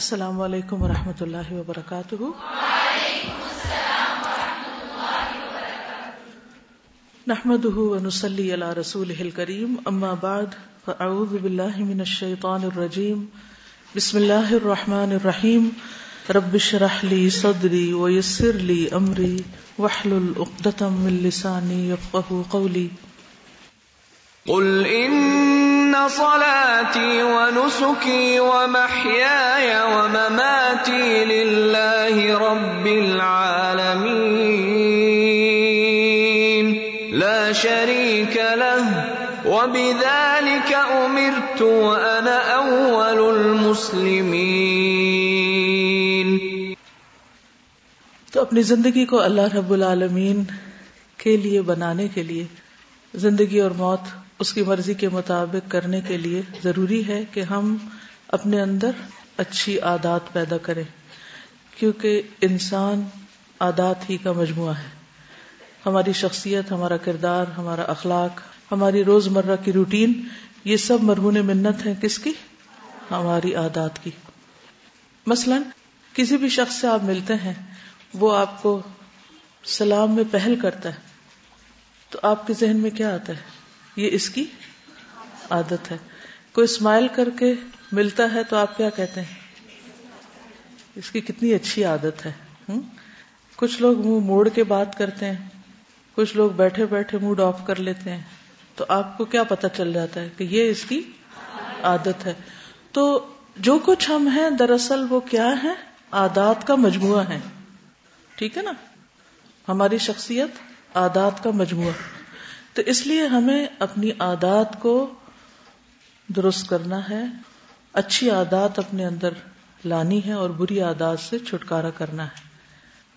السلام علیکم ورحمۃ اللہ وبرکاتہ۔ نحمده ونصلي على رسوله الكريم اما بعد، فاعوذ بالله من الشيطان الرجيم بسم الله الرحمن الرحيم رب اشرح لي صدري ويسر لي امري واحلل عقدة من لساني يفقهوا قولي قل إن صلاتي ونسكي ومحياي ومماتي لله رب العالمين. لا شريك له. وبذلك أمرت وأنا أول المسلمين. تو اپنی زندگی کو اللہ رب العالمین کے لیے بنانے کے لیے زندگی اور موت اس کی مرضی کے مطابق کرنے کے لیے ضروری ہے کہ ہم اپنے اندر اچھی عادات پیدا کریں، کیونکہ انسان عادات ہی کا مجموعہ ہے۔ ہماری شخصیت، ہمارا کردار، ہمارا اخلاق، ہماری روز مرہ کی روٹین، یہ سب مرہون منت ہے کس کی؟ ہماری عادات کی۔ مثلا کسی بھی شخص سے آپ ملتے ہیں، وہ آپ کو سلام میں پہل کرتا ہے، تو آپ کے ذہن میں کیا آتا ہے؟ یہ اس کی عادت ہے۔ کوئی اسمائل کر کے ملتا ہے تو آپ کیا کہتے ہیں؟ اس کی کتنی اچھی عادت ہے۔ کچھ لوگ منہ موڑ کے بات کرتے ہیں، کچھ لوگ بیٹھے بیٹھے موڈ آف کر لیتے ہیں۔ تو آپ کو کیا پتا چل جاتا ہے کہ یہ اس کی عادت ہے۔ تو جو کچھ ہم ہیں، دراصل وہ کیا ہے عادات کا مجموعہ ہے۔ ٹھیک ہے نا؟ ہماری شخصیت عادات کا مجموعہ۔ تو اس لیے ہمیں اپنی عادات کو درست کرنا ہے، اچھی عادات اپنے اندر لانی ہے اور بری عادات سے چھٹکارا کرنا ہے۔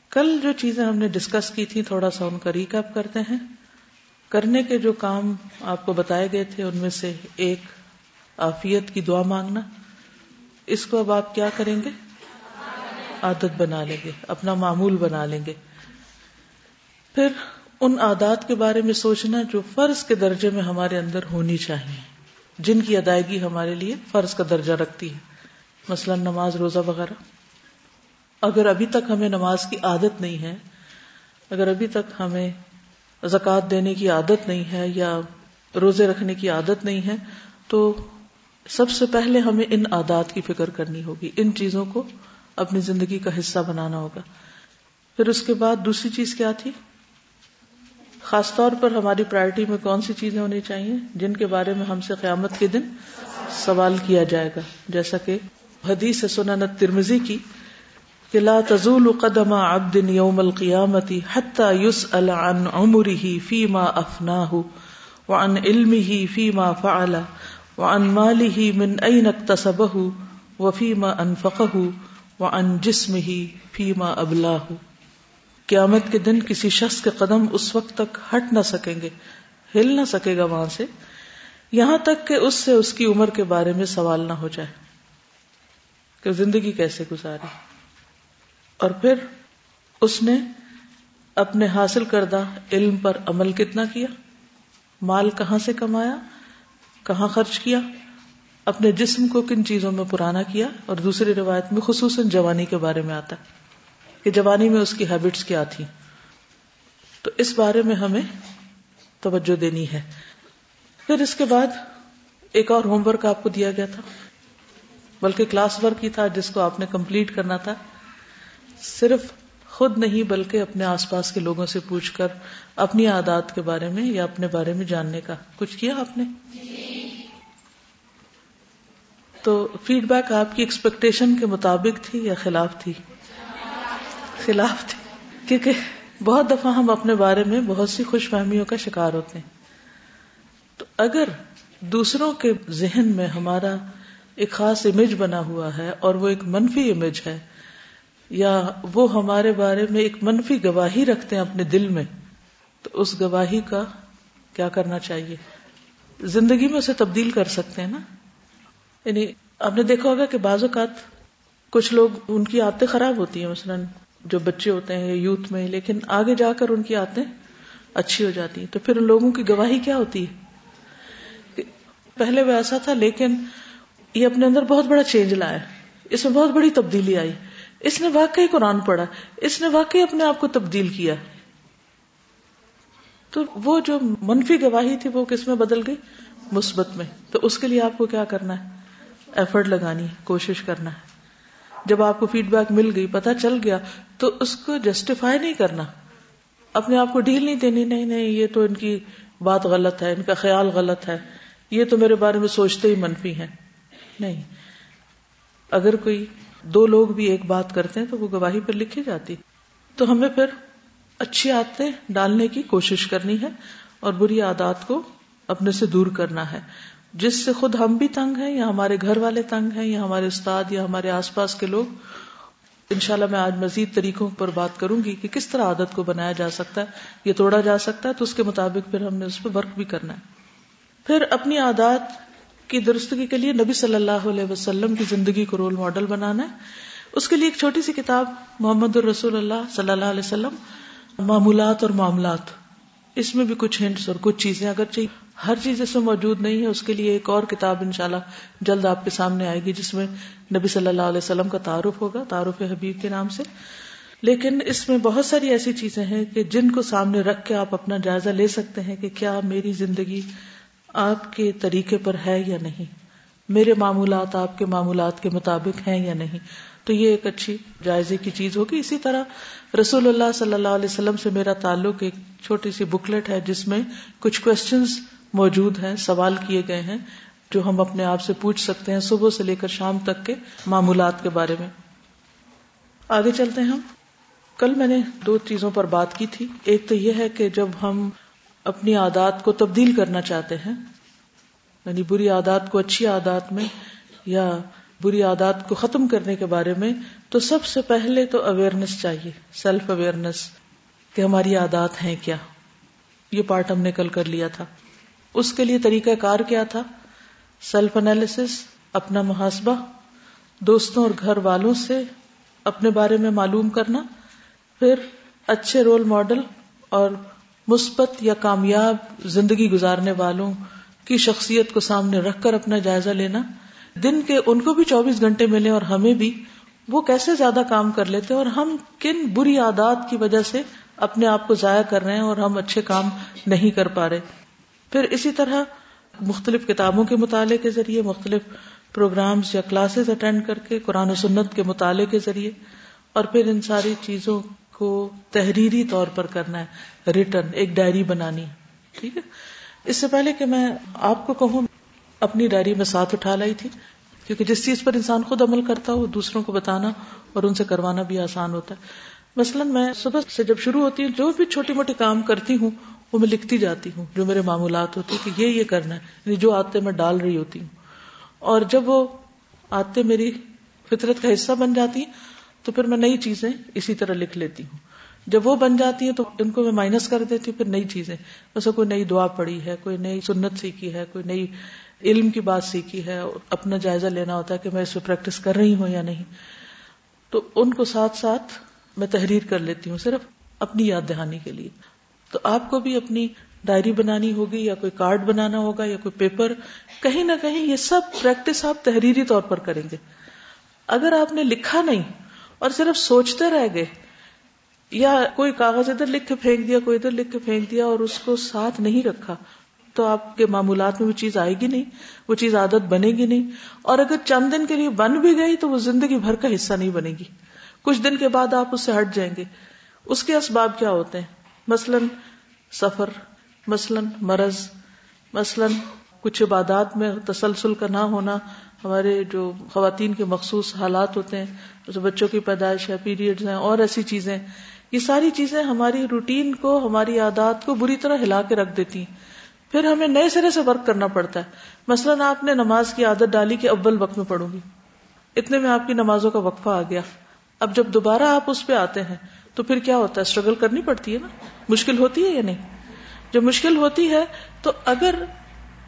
کل جو چیزیں ہم نے ڈسکس کی تھی تھوڑا سا ان کا ریکپ کرتے ہیں۔ کرنے کے جو کام آپ کو بتائے گئے تھے، ان میں سے ایک آفیت کی دعا مانگنا۔ اس کو اب آپ کیا کریں گے؟ عادت بنا لیں گے، اپنا معمول بنا لیں گے۔ پھر ان عادات کے بارے میں سوچنا جو فرض کے درجے میں ہمارے اندر ہونی چاہیے۔ جن کی ادائیگی ہمارے لیے فرض کا درجہ رکھتی ہے۔ مثلا نماز روزہ وغیرہ۔ اگر ابھی تک ہمیں نماز کی عادت نہیں ہے، اگر ابھی تک ہمیں زکوٰۃ دینے کی عادت نہیں ہے یا روزے رکھنے کی عادت نہیں ہے، تو سب سے پہلے ہمیں ان عادات کی فکر کرنی ہوگی۔ ان چیزوں کو اپنی زندگی کا حصہ بنانا ہوگا۔ پھر اس کے بعد دوسری چیز کیا تھی؟ خاص طور پر ہماری پرائرٹی میں کون سی چیزیں ہونی چاہیے جن کے بارے میں ہم سے قیامت کے دن سوال کیا جائے گا؟ جیسا کہ حدیث سنت ترمزی کی کہ لا تزول قدم عبد یوم القیامت حتى يسأل عن عمره فيما افناه وعن علمه فيما فعل وعن ماله من اين اكتسبه وفيما انفقه وعن جسمه فيما ابلاه قیامت کے دن کسی شخص کے قدم اس وقت تک ہٹ نہ سکیں گے، ہل نہ سکے گا وہاں سے۔ یہاں تک کہ اس سے اس کی عمر کے بارے میں سوال نہ ہو جائے کہ زندگی کیسے گزاری۔ اور پھر اس نے اپنے حاصل کردہ علم پر عمل کتنا کیا؟ مال کہاں سے کمایا؟ کہاں خرچ کیا؟ اپنے جسم کو کن چیزوں میں پرانا کیا؟ اور دوسری روایت میں خصوصاً جوانی کے بارے میں آتا ہے۔ کہ جوانی میں اس کی ہیبٹس کیا تھی تو اس بارے میں ہمیں توجہ دینی ہے۔ پھر اس کے بعد ایک اور ہوم ورک آپ کو دیا گیا تھا۔ بلکہ کلاس ورک ہی تھا جس کو آپ نے کمپلیٹ کرنا تھا۔ صرف خود نہیں بلکہ اپنے آس پاس کے لوگوں سے پوچھ کر اپنی عادات کے بارے میں یا اپنے بارے میں جاننے کا۔ کچھ کیا آپ نے؟ تو فیڈ بیک آپ کی ایکسپیکٹیشن کے مطابق تھی یا خلاف تھی؟ خلاف تھے۔ کیونکہ بہت دفعہ ہم اپنے بارے میں بہت سی خوش فہمیوں کا شکار ہوتے ہیں۔ تو اگر دوسروں کے ذہن میں ہمارا ایک خاص امیج بنا ہوا ہے اور وہ ایک منفی امیج ہے، یا وہ ہمارے بارے میں ایک منفی گواہی رکھتے ہیں اپنے دل میں، تو اس گواہی کا کیا کرنا چاہیے؟ زندگی میں اسے تبدیل کر سکتے ہیں نا۔ یعنی آپ نے دیکھا ہوگا کہ بعض اوقات کچھ لوگ ان کی عادتیں خراب ہوتی ہیں، مثلاً جو بچے ہوتے ہیں یوتھ میں، لیکن آگے جا کر ان کی آتے اچھی ہو جاتی ہیں۔ تو پھر ان لوگوں کی گواہی کیا ہوتی ہے؟ پہلے وہ ایسا تھا، لیکن یہ اپنے اندر بہت بڑا چینج لایا۔ اس میں بہت بڑی تبدیلی آئی۔ اس نے واقعی قرآن پڑھا۔ اس نے واقعی اپنے آپ کو تبدیل کیا۔ تو وہ جو منفی گواہی تھی، وہ کس میں بدل گئی؟ مثبت میں۔ تو اس کے لیے آپ کو کیا کرنا ہے؟ ایفرٹ لگانی ہے کوشش کرنا ہے۔ جب آپ کو فیڈ بیک مل گئی پتا چل گیا، تو اس کو جسٹیفائی نہیں کرنا۔ اپنے آپ کو ڈیل نہیں دینی نہیں نہیں، یہ تو ان کی بات غلط ہے، ان کا خیال غلط ہے۔ یہ تو میرے بارے میں سوچتے ہی منفی ہیں۔ نہیں۔ اگر کوئی دو لوگ بھی ایک بات کرتے ہیں تو وہ گواہی پر لکھی جاتی۔ تو ہمیں پھر اچھی عادتیں ڈالنے کی کوشش کرنی ہے اور بری عادات کو اپنے سے دور کرنا ہے۔ جس سے خود ہم بھی تنگ ہیں، یا ہمارے گھر والے تنگ ہیں، یا ہمارے استاد، یا ہمارے آس پاس کے لوگ۔ انشاءاللہ میں آج مزید طریقوں پر بات کروں گی کہ کس طرح عادت کو بنایا جا سکتا ہے یہ توڑا جا سکتا ہے، تو اس کے مطابق پھر ہم نے اس پہ ورک بھی کرنا ہے۔ پھر اپنی عادات کی درستگی کے لیے نبی صلی اللہ علیہ وسلم کی زندگی کو رول ماڈل بنانا ہے۔ اس کے لیے ایک چھوٹی سی کتاب، محمد الرسول اللہ صلی اللہ علیہ وسلم، معمولات اور معاملات۔ اس میں بھی کچھ ہنٹس اور کچھ چیزیں اگر چاہیے۔ ہر چیز اس میں موجود نہیں ہے، اس کے لیے ایک اور کتاب انشاءاللہ جلد آپ کے سامنے آئے گی، جس میں نبی صلی اللہ علیہ وسلم کا تعارف ہوگا، تعارف حبیب کے نام سے۔ لیکن اس میں بہت ساری ایسی چیزیں ہیں کہ جن کو سامنے رکھ کے آپ اپنا جائزہ لے سکتے ہیں کہ کیا میری زندگی آپ کے طریقے پر ہے یا نہیں۔ میرے معمولات آپ کے معمولات کے مطابق ہیں یا نہیں۔ تو یہ ایک اچھی جائزے کی چیز ہوگی۔ اسی طرح رسول اللہ صلی اللہ علیہ وسلم سے میرا تعلق ایک چھوٹی سی بکلیٹ ہے، جس میں کچھ کوشچنس موجود ہیں، سوال کیے گئے ہیں، جو ہم اپنے آپ سے پوچھ سکتے ہیں صبح سے لے کر شام تک کے معمولات کے بارے میں۔ آگے چلتے ہیں ہم۔ کل میں نے دو چیزوں پر بات کی تھی۔ ایک تو یہ ہے کہ جب ہم اپنی عادات کو تبدیل کرنا چاہتے ہیں یعنی بری عادات کو اچھی عادات میں یا بری عادات کو ختم کرنے کے بارے میں، تو سب سے پہلے تو اویئرنیس چاہیے سیلف اویئرنیس کہ ہماری عادات ہیں کیا۔ یہ پارٹ ہم نے کل کر لیا تھا۔ اس کے لیے طریقہ کار کیا تھا؟ سیلف انالیس اپنا محاسبہ، دوستوں اور گھر والوں سے اپنے بارے میں معلوم کرنا، پھر اچھے رول ماڈل اور مثبت یا کامیاب زندگی گزارنے والوں کی شخصیت کو سامنے رکھ کر اپنا جائزہ لینا۔ دن کے ان کو بھی چوبیس گھنٹے ملے اور ہمیں بھی وہ کیسے زیادہ کام کر لیتے اور ہم کن بری عادات کی وجہ سے اپنے آپ کو ضائع کر رہے ہیں اور ہم اچھے کام نہیں کر پا رہے۔ پھر اسی طرح مختلف کتابوں کے مطالعے کے ذریعے، مختلف پروگرامز یا کلاسز اٹینڈ کر کے، قرآن و سنت کے مطالعے کے ذریعے، اور پھر ان ساری چیزوں کو تحریری طور پر کرنا ہے، ریٹرن، ایک ڈائری بنانی، ٹھیک ہے؟ اس سے پہلے کہ میں آپ کو کہوں، اپنی ڈائری میں ساتھ اٹھا لائی تھی، کیونکہ جس چیز پر انسان خود عمل کرتا ہو، دوسروں کو بتانا اور ان سے کروانا بھی آسان ہوتا ہے۔ مثلاً میں صبح سے جب شروع ہوتی ہوں جو بھی چھوٹی موٹی کام کرتی ہوں وہ میں لکھتی جاتی ہوں، جو میرے معمولات ہوتے کہ یہ یہ کرنا ہے یعنی جو آتے میں ڈال رہی ہوتی ہوں۔ اور جب وہ آتے میری فطرت کا حصہ بن جاتی ہیں، تو پھر میں نئی چیزیں اسی طرح لکھ لیتی ہوں۔ جب وہ بن جاتی ہیں، تو ان کو میں مائنس کر دیتی ہوں، پھر نئی چیزیں۔ ویسے کوئی نئی دعا پڑی ہے، کوئی نئی سنت سیکھی ہے، کوئی نئی علم کی بات سیکھی ہے اپنا جائزہ لینا ہوتا ہے کہ میں اس پہ پریکٹس کر رہی ہوں یا نہیں۔ تو ان کو ساتھ ساتھ میں تحریر کر لیتی ہوں، صرف اپنی یاد دہانی کے لیے۔ تو آپ کو بھی اپنی ڈائری بنانی ہوگی یا کوئی کارڈ بنانا ہوگا یا کوئی پیپر، کہیں نہ کہیں یہ سب پریکٹس آپ تحریری طور پر کریں گے۔ اگر آپ نے لکھا نہیں اور صرف سوچتے رہ گئے، یا کوئی کاغذ ادھر لکھ کے پھینک دیا، کوئی ادھر لکھ کے پھینک دیا اور اس کو ساتھ نہیں رکھا، تو آپ کے معمولات میں وہ چیز آئے گی نہیں، وہ چیز عادت بنے گی نہیں۔ اور اگر چند دن کے لیے بن بھی گئی تو وہ زندگی بھر کا حصہ نہیں بنے گی۔ کچھ دن کے بعد آپ اس سے ہٹ جائیں گے۔ اس کے اسباب کیا ہوتے ہیں؟ مثلاً سفر، مثلاً مرض، مثلاً کچھ عبادات میں تسلسل کا نہ ہونا، ہمارے جو خواتین کے مخصوص حالات ہوتے ہیں جیسے بچوں کی پیدائش ہے، پیریڈز ہیں، اور ایسی چیزیں، یہ ساری چیزیں ہماری روٹین کو، ہماری عادات کو بری طرح ہلا کے رکھ دیتی ہیں۔ پھر ہمیں نئے سرے سے ورک کرنا پڑتا ہے۔ مثلاً آپ نے نماز کی عادت ڈالی کہ اول وقت میں پڑھوں گی۔ اتنے میں آپ کی نمازوں کا وقفہ آ گیا۔ اب جب دوبارہ آپ اس پہ آتے ہیں تو پھر کیا ہوتا ہے؟ اسٹرگل کرنی پڑتی ہے نا؟ مشکل ہوتی ہے یا نہیں؟ جب مشکل ہوتی ہے تو اگر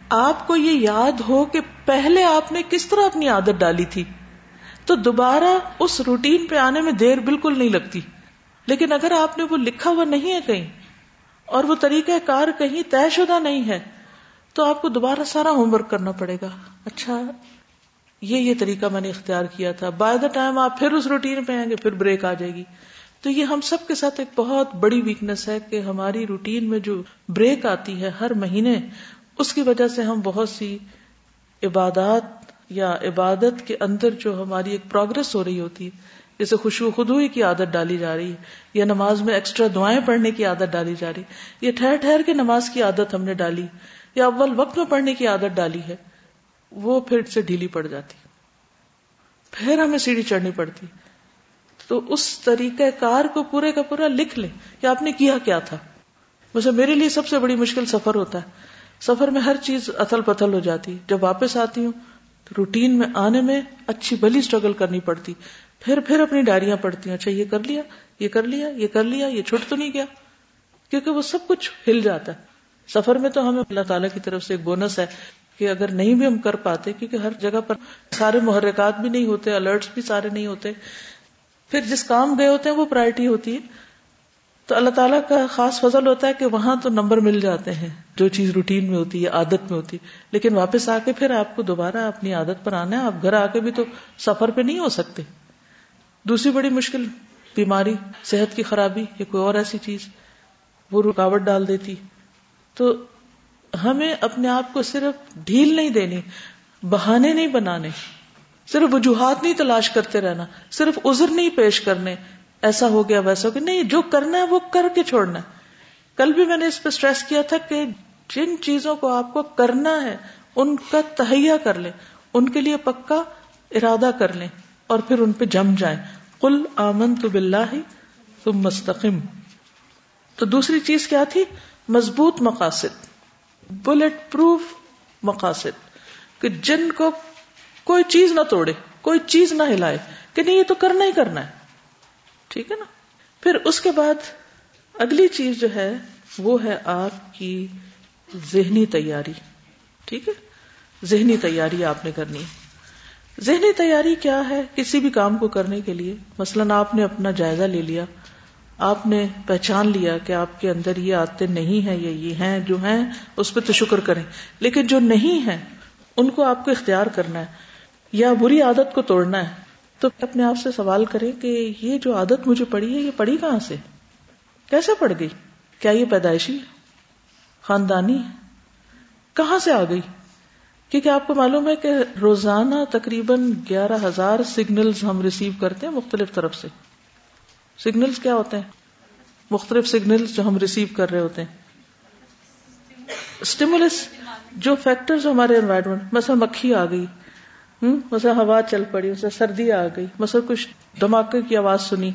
آپ کو یہ یاد ہو کہ پہلے آپ نے کس طرح اپنی عادت ڈالی تھی، تو دوبارہ اس روٹین پہ آنے میں دیر بالکل نہیں لگتی۔ لیکن اگر آپ نے وہ لکھا ہوا نہیں ہے کہیں اور وہ طریقہ کار کہیں طے شدہ نہیں ہے، تو آپ کو دوبارہ سارا ہوم ورک کرنا پڑے گا۔ اچھا یہ یہ طریقہ میں نے اختیار کیا تھا۔ بائی دا ٹائم آپ پھر اس روٹین پہ آئیں گے، پھر بریک آ جائے گی۔ تو یہ ہم سب کے ساتھ ایک بہت بڑی ویکنیس ہے کہ ہماری روٹین میں جو بریک آتی ہے ہر مہینے، اس کی وجہ سے ہم بہت سی عبادات یا عبادت کے اندر جو ہماری ایک پروگرس ہو رہی ہوتی ہے جیسے خوشبو خدوئی کی عادت ڈالی جا رہی ہے یا نماز میں ایکسٹرا دعائیں پڑھنے کی عادت ڈالی جا رہی یہ ٹھہر ٹھہر کے نماز کی عادت ہم نے ڈالی، یا اول وقت میں پڑھنے کی عادت ڈالی ہے، وہ پھر سے ڈھیلی پڑ جاتی۔ پھر ہمیں سیڑھی چڑھنی پڑتی۔ تو اس طریقہ کار کو پورے کا پورا لکھ لیں کہ آپ نے کیا کیا تھا۔ ویسے میرے لیے سب سے بڑی مشکل سفر ہوتا ہے۔ سفر میں ہر چیز اتل پتل ہو جاتی۔ جب واپس آتی ہوں تو روٹین میں آنے میں اچھی بلی اسٹرگل کرنی پڑتی۔ پھر پھر اپنی ڈائریاں پڑتی ہیں اچھا یہ کر لیا، یہ کر لیا، یہ کر لیا، یہ چھٹ تو نہیں گیا۔ کیونکہ وہ سب کچھ ہل جاتا ہے۔ سفر میں تو ہمیں اللہ تعالیٰ کی طرف سے ایک بونس ہے کہ اگر نہیں بھی ہم کر پاتے، کیونکہ ہر جگہ پر سارے محرکات بھی نہیں ہوتے الرٹس بھی سارے نہیں ہوتے۔ پھر جس کام گئے ہوتے ہیں وہ پرائرٹی ہوتی ہے۔ تو اللہ تعالیٰ کا خاص فضل ہوتا ہے کہ وہاں تو نمبر مل جاتے ہیں۔ جو چیز روٹین میں ہوتی ہے، عادت میں ہوتی ہے۔ لیکن واپس آ کے پھر آپ کو دوبارہ اپنی عادت پر آنا ہے۔ آپ گھر آ کے بھی تو سفر پہ نہیں ہو سکتے۔ دوسری بڑی مشکل، بیماری، صحت کی خرابی، یا کوئی اور ایسی چیز۔ وہ رکاوٹ ڈال دیتی۔ تو ہمیں اپنے آپ کو صرف ڈھیل نہیں دینی، بہانے نہیں بنانے۔ صرف وجوہات نہیں تلاش کرتے رہنا، صرف عذر نہیں پیش کرنے۔ ایسا ہو گیا، ویسا ہو گیا۔ نہیں، جو کرنا ہے وہ کر کے چھوڑنا ہے۔ کل بھی میں نے اس پہ اسٹریس کیا تھا کہ جن چیزوں کو آپ کو کرنا ہے، ان کا تہیا کر لیں۔ ان کے لیے پکا ارادہ کر لیں اور پھر ان پہ جم جائیں۔ کل آمن تو بلّہ تم مستقم تو دوسری چیز کیا تھی؟ مضبوط مقاصد بلٹ پروف مقاصد۔ کہ جن کو کوئی چیز نہ توڑے، کوئی چیز نہ ہلائے کہ نہیں، یہ تو کرنا ہی کرنا ہے۔ ٹھیک ہے نا؟ پھر اس کے بعد اگلی چیز جو ہے، وہ ہے آپ کی ذہنی تیاری۔ ٹھیک ہے؟ ذہنی تیاری آپ نے کرنی ہے۔ ذہنی تیاری کیا ہے کسی بھی کام کو کرنے کے لیے؟ مثلاً آپ نے اپنا جائزہ لے لیا، آپ نے پہچان لیا کہ آپ کے اندر یہ آتے نہیں ہیں یا یہ ہیں، جو ہیں، اس پہ تو شکر کریں۔ لیکن جو نہیں ہے ان کو آپ کو اختیار کرنا ہے۔ یا بری عادت کو توڑنا ہے، تو اپنے آپ سے سوال کریں کہ یہ جو عادت مجھے پڑی ہے، یہ پڑی کہاں سے؟ کیسے پڑ گئی؟ کیا یہ پیدائشی خاندانی کہاں سے آ گئی؟ کیونکہ آپ کو معلوم ہے کہ روزانہ تقریباً گیارہ ہزار سگنلز ہم ریسیو کرتے ہیں مختلف طرف سے۔ سگنلز کیا ہوتے ہیں؟ مختلف سگنلز جو ہم ریسیو کر رہے ہوتے ہیں۔ اسٹیمولس جو فیکٹر ہمارے انوائرمنٹ مثلا مکھی آ گئی مثلا ہوا چل پڑی مثلا سردی آ گئی۔ مثلا کچھ دھماکے کی آواز سنی۔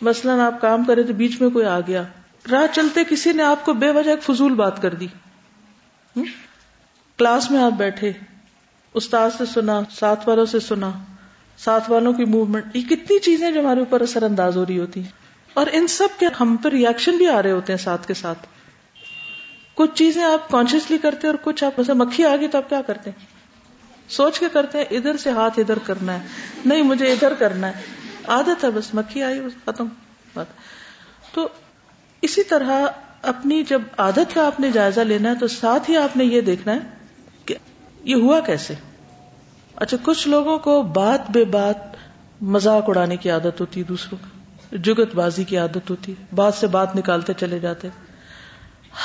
مثلاً آپ کام کرے تو بیچ میں کوئی آ گیا۔ راہ چلتے کسی نے آپ کو بے وجہ ایک فضول بات کر دی۔ کلاس میں آپ بیٹھے۔ استاد سے سنا، ساتھ والوں سے سنا۔ ساتھ والوں کی موومنٹ یہ کتنی چیزیں جو ہمارے اوپر اثر انداز ہو رہی ہوتی۔ ہیں اور ان سب کے ہم پہ ریئیکشن بھی آ رہے ہوتے ہیں ساتھ کے ساتھ۔ کچھ چیزیں آپ کانشیسلی کرتے اور کچھ آپ مکھی آ گئی تو آپ کیا کرتے ہیں؟ سوچ کے کرتے ہیں، ادھر سے ہاتھ ادھر کرنا ہے۔ نہیں، مجھے ادھر کرنا ہے۔ عادت ہے، بس مکھی آئی، بس ختم۔ بات تو اسی طرح اپنی جب عادت کا آپ نے جائزہ لینا ہے، تو ساتھ ہی آپ نے یہ دیکھنا ہے کہ یہ ہوا کیسے؟ اچھا کچھ لوگوں کو بات بے بات مذاق اڑانے کی عادت ہوتی ہے دوسروں کو جگت بازی کی عادت ہوتی ہے بات سے بات نکالتے چلے جاتے۔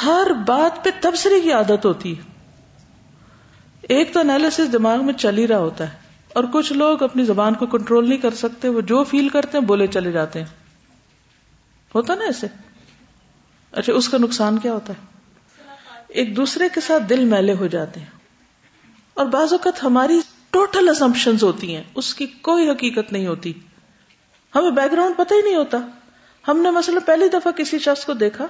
ہر بات پہ تبصرے کی عادت ہوتی۔ ہے ایک تو انالیس دماغ میں چل ہی رہا ہوتا ہے اور کچھ لوگ اپنی زبان کو کنٹرول نہیں کر سکتے، وہ جو فیل کرتے ہیں بولے چلے جاتے ہیں۔ ہوتا نا ایسے؟ اچھا اس کا نقصان کیا ہوتا ہے؟ ایک دوسرے کے ساتھ دل میلے ہو جاتے ہیں۔ اور بعض اوقات ہماری ٹوٹل ازمپشن ہوتی ہیں۔ اس کی کوئی حقیقت نہیں ہوتی۔ ہمیں بیک گراؤنڈ پتہ ہی نہیں ہوتا۔ ہم نے مثلا پہلی دفعہ کسی شخص کو دیکھا۔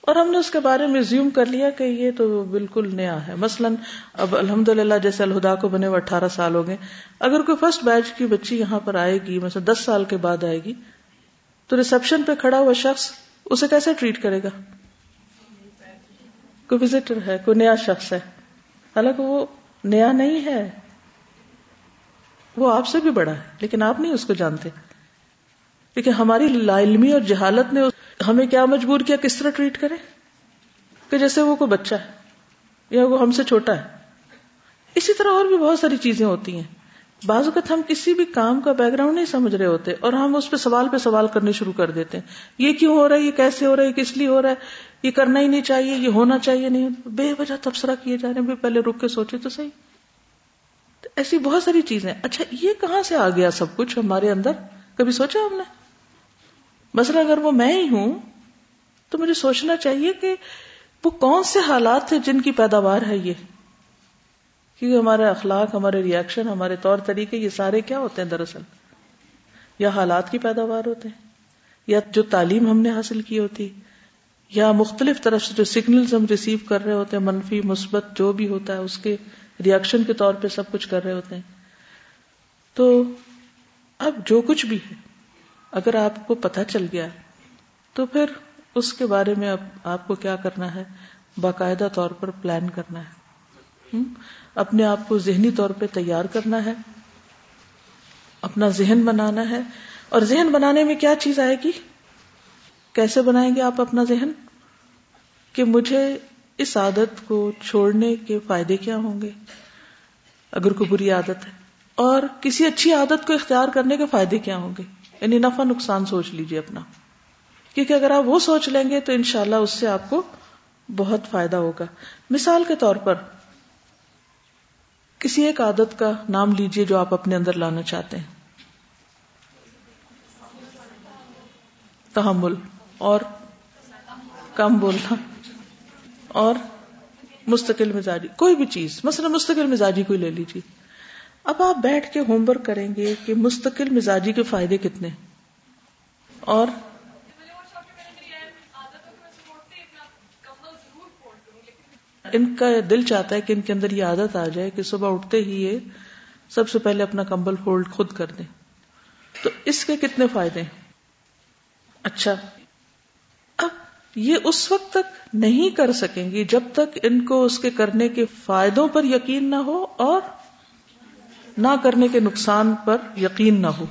اور ہم نے اس کے بارے میں زیوم کر لیا کہ یہ تو بالکل نیا ہے۔ مثلاً اب الحمد للہ جیسے الہدا کو بنے ہوئے اٹھارہ سال ہو گئے۔ اگر کوئی فرسٹ بیچ کی بچی یہاں پر آئے گی، مثلا دس سال کے بعد آئے گی، تو ریسپشن پہ کھڑا ہوا شخص اسے کیسے ٹریٹ کرے گا؟ کوئی وزٹر ہے، کوئی نیا شخص ہے۔ حالانکہ وہ نیا نہیں ہے۔ وہ آپ سے بھی بڑا ہے، لیکن آپ نہیں اس کو جانتے۔ لیکن ہماری لا علمی اور جہالت نے ہمیں کیا مجبور کیا کس طرح ٹریٹ کرے کہ جیسے وہ کوئی بچہ ہے، یا وہ ہم سے چھوٹا ہے۔ اسی طرح اور بھی بہت ساری چیزیں ہوتی ہیں۔ بعض اوقات ہم کسی بھی کام کا بیک گراؤنڈ نہیں سمجھ رہے ہوتے اور ہم اس پہ سوال پہ سوال کرنے شروع کر دیتے ہیں۔ یہ کیوں ہو رہا ہے؟ یہ کیسے ہو رہا ہے؟ کس لیے ہو رہا ہے؟ یہ کرنا ہی نہیں چاہیے، یہ ہونا چاہیے نہیں۔ بے وجہ تبصرہ کیے جا رہے ہیں۔ پہلے رک کے سوچے تو صحیح۔ تو ایسی بہت ساری چیزیں۔ اچھا یہ کہاں سے آ گیا سب کچھ ہمارے اندر؟ کبھی سوچا ہم نے؟ مثلا اگر وہ میں ہی ہوں، تو مجھے سوچنا چاہیے کہ وہ کون سے حالات تھے جن کی پیداوار ہے یہ؟ کیونکہ ہمارے اخلاق، ہمارے ریئیکشن ہمارے طور طریقے، یہ سارے کیا ہوتے ہیں دراصل؟ یا حالات کی پیداوار ہوتے ہیں، یا جو تعلیم ہم نے حاصل کی ہوتی، یا مختلف طرف سے جو سگنلز ہم ریسیو کر رہے ہوتے ہیں، منفی، مثبت، جو بھی ہوتا ہے، اس کے ریئیکشن کے طور پہ سب کچھ کر رہے ہوتے ہیں۔ تو اب جو کچھ بھی ہے اگر آپ کو پتہ چل گیا تو پھر اس کے بارے میں اب آپ کو کیا کرنا ہے؟ باقاعدہ طور پر پلان کرنا ہے۔ اپنے آپ کو ذہنی طور پہ تیار کرنا ہے۔ اپنا ذہن بنانا ہے۔ اور ذہن بنانے میں کیا چیز آئے گی؟ کیسے بنائیں گے آپ اپنا ذہن؟ کہ مجھے اس عادت کو چھوڑنے کے فائدے کیا ہوں گے؟ اگر کوئی بری عادت ہے۔ اور کسی اچھی عادت کو اختیار کرنے کے فائدے کیا ہوں گے؟ یعنی نفع نقصان سوچ لیجیے اپنا۔ کیونکہ اگر آپ وہ سوچ لیں گے تو انشاءاللہ اس سے آپ کو بہت فائدہ ہوگا۔ مثال کے طور پر کسی ایک عادت کا نام لیجیے جو آپ اپنے اندر لانا چاہتے ہیں۔ تحمل اور کم بولنا اور مستقل مزاجی۔ کوئی بھی چیز، مثلا مستقل مزاجی کوئی لے لیجیے اب آپ بیٹھ کے ہوم ورک کریں گے کہ مستقل مزاجی کے فائدے کتنے اور ان کا دل چاہتا ہے کہ ان کے اندر یہ عادت آ جائے کہ صبح اٹھتے ہی یہ سب سے پہلے اپنا کمبل فولڈ خود کر دیں۔ تو اس کے کتنے فائدے اچھا۔ اب یہ اس وقت تک نہیں کر سکیں گی جب تک ان کو اس کے کرنے کے فائدوں پر یقین نہ ہو اور نہ کرنے کے نقصان پر یقین نہ ہو۔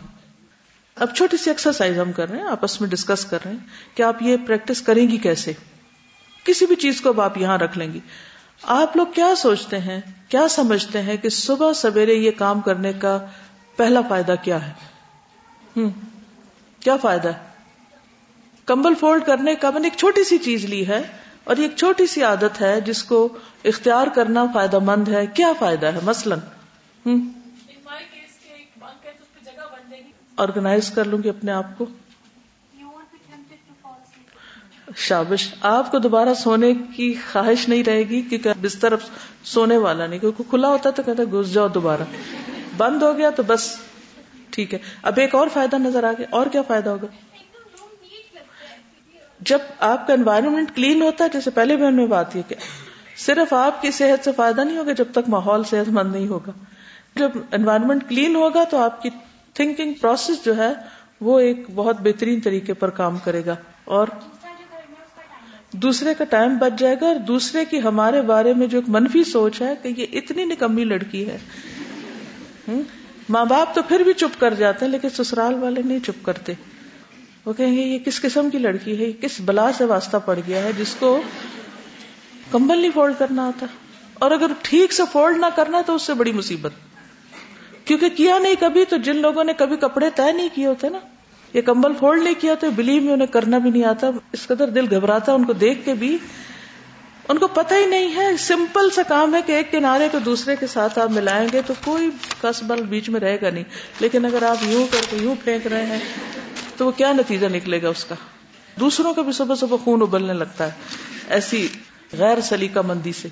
اب چھوٹی سی ایکسرسائز ہم کر رہے ہیں، آپس میں ڈسکس کر رہے ہیں کہ آپ یہ پریکٹس کریں گی کیسے؟ کسی بھی چیز کو اب آپ یہاں رکھ لیں گی۔ آپ لوگ کیا سوچتے ہیں، کیا سمجھتے ہیں کہ صبح سویرے یہ کام کرنے کا پہلا فائدہ کیا ہے؟ کیا فائدہ؟ ہے کمبل فولڈ کرنے کا میں نے ایک چھوٹی سی چیز لی ہے اور یہ ایک چھوٹی سی عادت ہے جس کو اختیار کرنا فائدہ مند ہے۔ کیا فائدہ ہے؟ مثلاً آرگنائز کر لوں گی اپنے آپ کو؟ شابش، آپ کو دوبارہ سونے کی خواہش نہیں رہے گی کیونکہ بستر اب سونے والا نہیں، کیونکہ کھلا ہوتا تو کہتا گھس جاؤ دوبارہ۔ بند ہو گیا تو بس، ٹھیک ہے۔ اب ایک اور فائدہ نظر آ گیا اور کیا فائدہ ہوگا؟ جب آپ کا انوائرمنٹ کلین ہوتا ہے، جیسے پہلے بھی ہم نے بات کی کہ صرف آپ کی صحت سے فائدہ نہیں ہوگا جب تک ماحول صحت مند نہیں ہوگا۔ جب انوائرمنٹ کلین ہوگا تو آپ کی تھنکنگ پروسیس جو ہے وہ ایک بہت بہترین طریقے پر کام کرے گا اور دوسرے کا ٹائم بچ جائے گا اور دوسرے کی ہمارے بارے میں جو ایک منفی سوچ ہے کہ یہ اتنی نکمی لڑکی ہے۔ ماں باپ تو پھر بھی چپ کر جاتے ہیں لیکن سسرال والے نہیں چپ کرتے۔ وہ کہیں گے، یہ کس قسم کی لڑکی ہے؟ یہ کس بلا سے واسطہ پڑ گیا ہے جس کو کمبل نہیں فولڈ کرنا آتا؟ اور اگر ٹھیک سے فولڈ نہ کرنا تو اس سے بڑی مصیبت۔ کیونکہ کیا نہیں، کبھی تو جن لوگوں نے کبھی کپڑے طے نہیں کیے ہوتے نا، یہ کمبل فولڈ نہیں کیا تو بلیو میں انہیں کرنا بھی نہیں آتا، اس قدر دل گھبراتا، ان کو دیکھ کے بھی ان کو پتہ ہی نہیں ہے۔ سمپل سا کام ہے کہ ایک کنارے کو دوسرے کے ساتھ آپ ملائیں گے تو کوئی کس بل بیچ میں رہے گا نہیں۔ لیکن اگر آپ یوں کر کے یوں پھینک رہے ہیں تو وہ کیا نتیجہ نکلے گا اس کا؟ دوسروں کا بھی صبح صبح خون ابلنے لگتا ہے، ایسی غیر سلیقہ مندی سے۔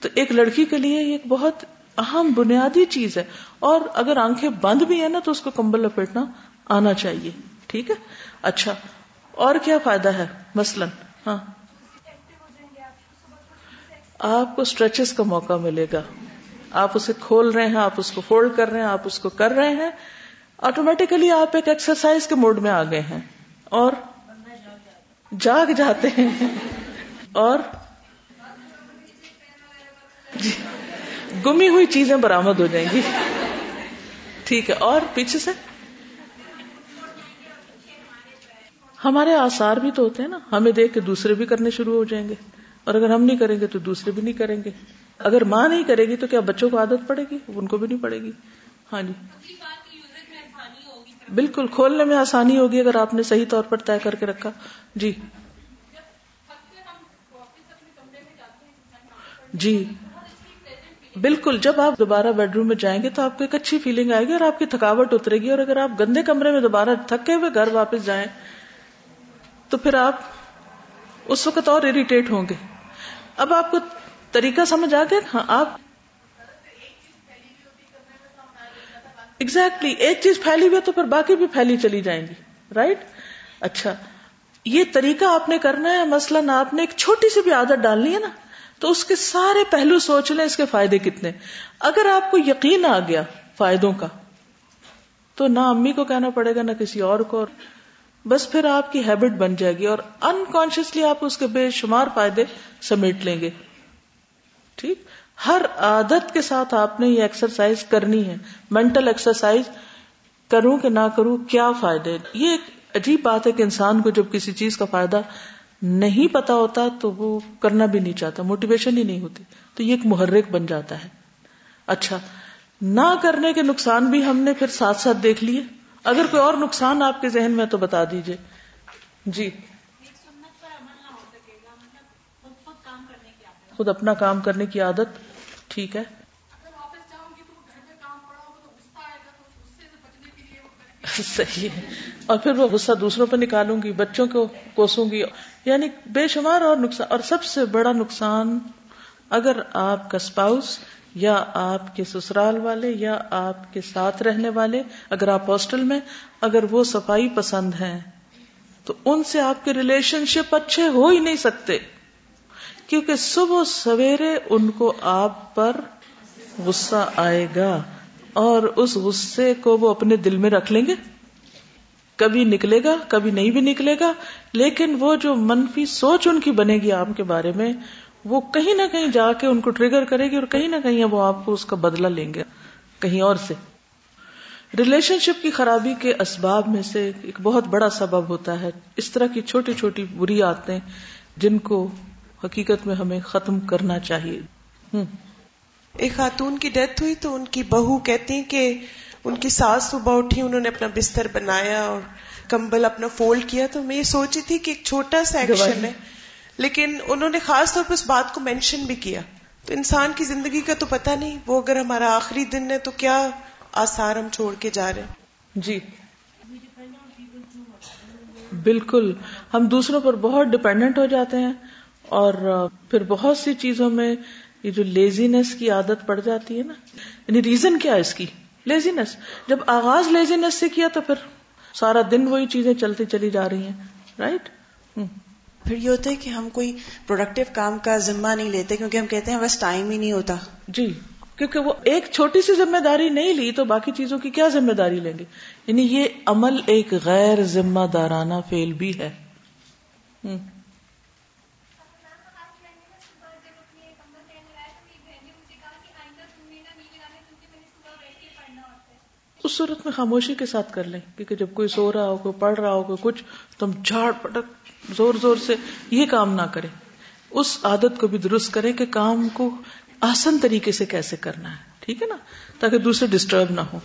تو ایک لڑکی کے لیے ایک بہت اہم بنیادی چیز ہے۔ اور اگر آنکھیں بند بھی ہیں نا تو اس کو کمبل لپیٹنا آنا چاہیے۔ ٹھیک ہے؟ اچھا۔ اور کیا فائدہ ہے؟ مثلاً ہاں۔ آپ کو اسٹریچز کا موقع ملے گا۔ آپ اسے کھول رہے ہیں، آپ اس کو فولڈ کر رہے ہیں، آپ اس کو کر رہے ہیں۔ آٹومیٹیکلی آپ ایک ایکسرسائز کے موڈ میں آ گئے ہیں۔ اور جاگ جاتے ہیں۔ اور جی۔ گمی ہوئی چیزیں برامد ہو جائیں گی۔ ٹھیک ہے، اور پیچھے سے؟ ہمارے آسار بھی تو ہوتے ہیں نا، ہمیں دیکھ کے دوسرے بھی کرنے شروع ہو جائیں گے۔ اور اگر ہم نہیں کریں گے تو دوسرے بھی نہیں کریں گے۔ اگر ماں نہیں کرے گی تو کیا بچوں کو عادت پڑے گی؟ ان کو بھی نہیں پڑے گی۔ ہاں جی۔ بالکل، کھولنے میں آسانی ہوگی اگر آپ نے صحیح طور پر طے کر کے رکھا۔ جی۔ جی۔ بالکل، جب آپ دوبارہ بیڈ روم میں جائیں گے تو آپ کو ایک اچھی فیلنگ آئے گی اور آپ کی تھکاوٹ اترے گی اور اگر آپ گندے کمرے میں دوبارہ تھکے ہوئے گھر واپس جائیں تو پھر آپ اس وقت اور اریٹیٹ ہوں گے۔ اب آپ کو طریقہ سمجھ آ گیا؟ ہاں آپ ایگزیکٹلی ایک چیز پھیلی ہوئی تو پھر باقی بھی پھیلی چلی جائیں گی رائٹ اچھا یہ طریقہ آپ نے کرنا ہے، مثلاً آپ نے ایک چھوٹی سی بھی عادت ڈالنی ہے نا۔ تو اس کے سارے پہلو سوچ لیں اس کے فائدے کتنے۔ اگر آپ کو یقین آ گیا فائدوں کا، تو نہ امی کو کہنا پڑے گا، نہ کسی اور کو۔ اور بس پھر آپ کی ہیبٹ بن جائے گی اور انکانشیسلی آپ اس کے بے شمار فائدے سمیٹ لیں گے۔ ٹھیک؟ ہر عادت کے ساتھ آپ نے یہ ایکسرسائز کرنی ہے۔ مینٹل ایکسرسائز کروں کہ نہ کروں، کیا فائدے؟ یہ ایک عجیب بات ہے کہ انسان کو جب کسی چیز کا فائدہ نہیں پتا ہوتا تو وہ کرنا بھی نہیں چاہتا موٹیویشن ہی نہیں ہوتی۔ تو یہ ایک محرک بن جاتا ہے۔ اچھا نہ کرنے کے نقصان بھی ہم نے پھر ساتھ ساتھ دیکھ لیے۔ اگر کوئی اور نقصان آپ کے ذہن میں تو بتا دیجیے جی۔ خود اپنا کام کرنے کی عادت، ٹھیک ہے۔ صحیح ہے۔ اور پھر وہ غصہ دوسروں پہ نکالوں گی، بچوں کو کوسوں گی۔ یعنی بے شمار اور نقصان اور سب سے بڑا نقصان اگر آپ کا اسپاؤس یا آپ کے سسرال والے یا آپ کے ساتھ رہنے والے، اگر آپ ہاسٹل میں، اگر وہ صفائی پسند ہیں، تو ان سے آپ کے ریلیشن شپ اچھے ہو ہی نہیں سکتے۔ کیونکہ صبح سویرے ان کو آپ پر غصہ آئے گا اور اس غصے کو وہ اپنے دل میں رکھ لیں گے۔ کبھی نکلے گا، کبھی نہیں بھی نکلے گا، لیکن وہ جو منفی سوچ ان کی بنے گی آپ کے بارے میں، وہ کہیں نہ کہیں جا کے ان کو ٹریگر کرے گی اور کہیں نہ کہیں وہ آپ کو اس کا بدلہ لیں گے، کہیں اور سے۔ ریلیشن شپ کی خرابی کے اسباب میں سے ایک بہت بڑا سبب ہوتا ہے۔ اس طرح کی چھوٹی چھوٹی بری آتے جن کو حقیقت میں ہمیں ختم کرنا چاہیے۔ ہوں ایک خاتون کی ڈیتھ ہوئی تو ان کی بہو کہتی کہ ان کی ساس صبح اٹھی انہوں نے اپنا بستر بنایا اور کمبل اپنا فولڈ کیا تو میں یہ سوچی تھی کہ ایک چھوٹا سا ایکشن ہے۔ لیکن انہوں نے خاص طور پہ اس بات کو مینشن بھی کیا۔ تو انسان کی زندگی کا تو پتہ نہیں وہ اگر ہمارا آخری دن ہے تو کیا آسار ہم چھوڑ کے جا رہے ہیں؟ جی۔ بالکل۔ ہم دوسروں پر بہت ڈپینڈنٹ ہو جاتے ہیں اور پھر بہت سی چیزوں میں یہ جو لیزینس کی عادت پڑ جاتی ہے نا یعنی ریزن کیا ہے اس کی؟ لیزینس جب آغاز لیزینس سے کیا تو پھر سارا دن وہی چیزیں چلتی چلی جا رہی ہیں رائٹ پھر یہ ہوتا ہے کہ ہم کوئی پروڈکٹیو کام کا ذمہ نہیں لیتے کیونکہ ہم کہتے ہیں بس ٹائم ہی نہیں ہوتا۔ جی کیونکہ وہ ایک چھوٹی سی ذمہ داری نہیں لی تو باقی چیزوں کی کیا ذمہ داری لیں گے؟ یعنی یہ عمل ایک غیر ذمہ دارانہ فیل بھی ہے۔ اس صورت میں خاموشی کے ساتھ کر لیں، کیونکہ جب کوئی سو رہا ہو، کوئی پڑھ رہا ہو، کوئی کچھ تم جھاڑ پٹک زور زور سے یہ کام نہ کرے اس عادت کو بھی درست کریں کہ کام کو آسن طریقے سے کیسے کرنا ہے، ٹھیک ہے نا؟ تاکہ دوسرے ڈسٹرب نہ ہو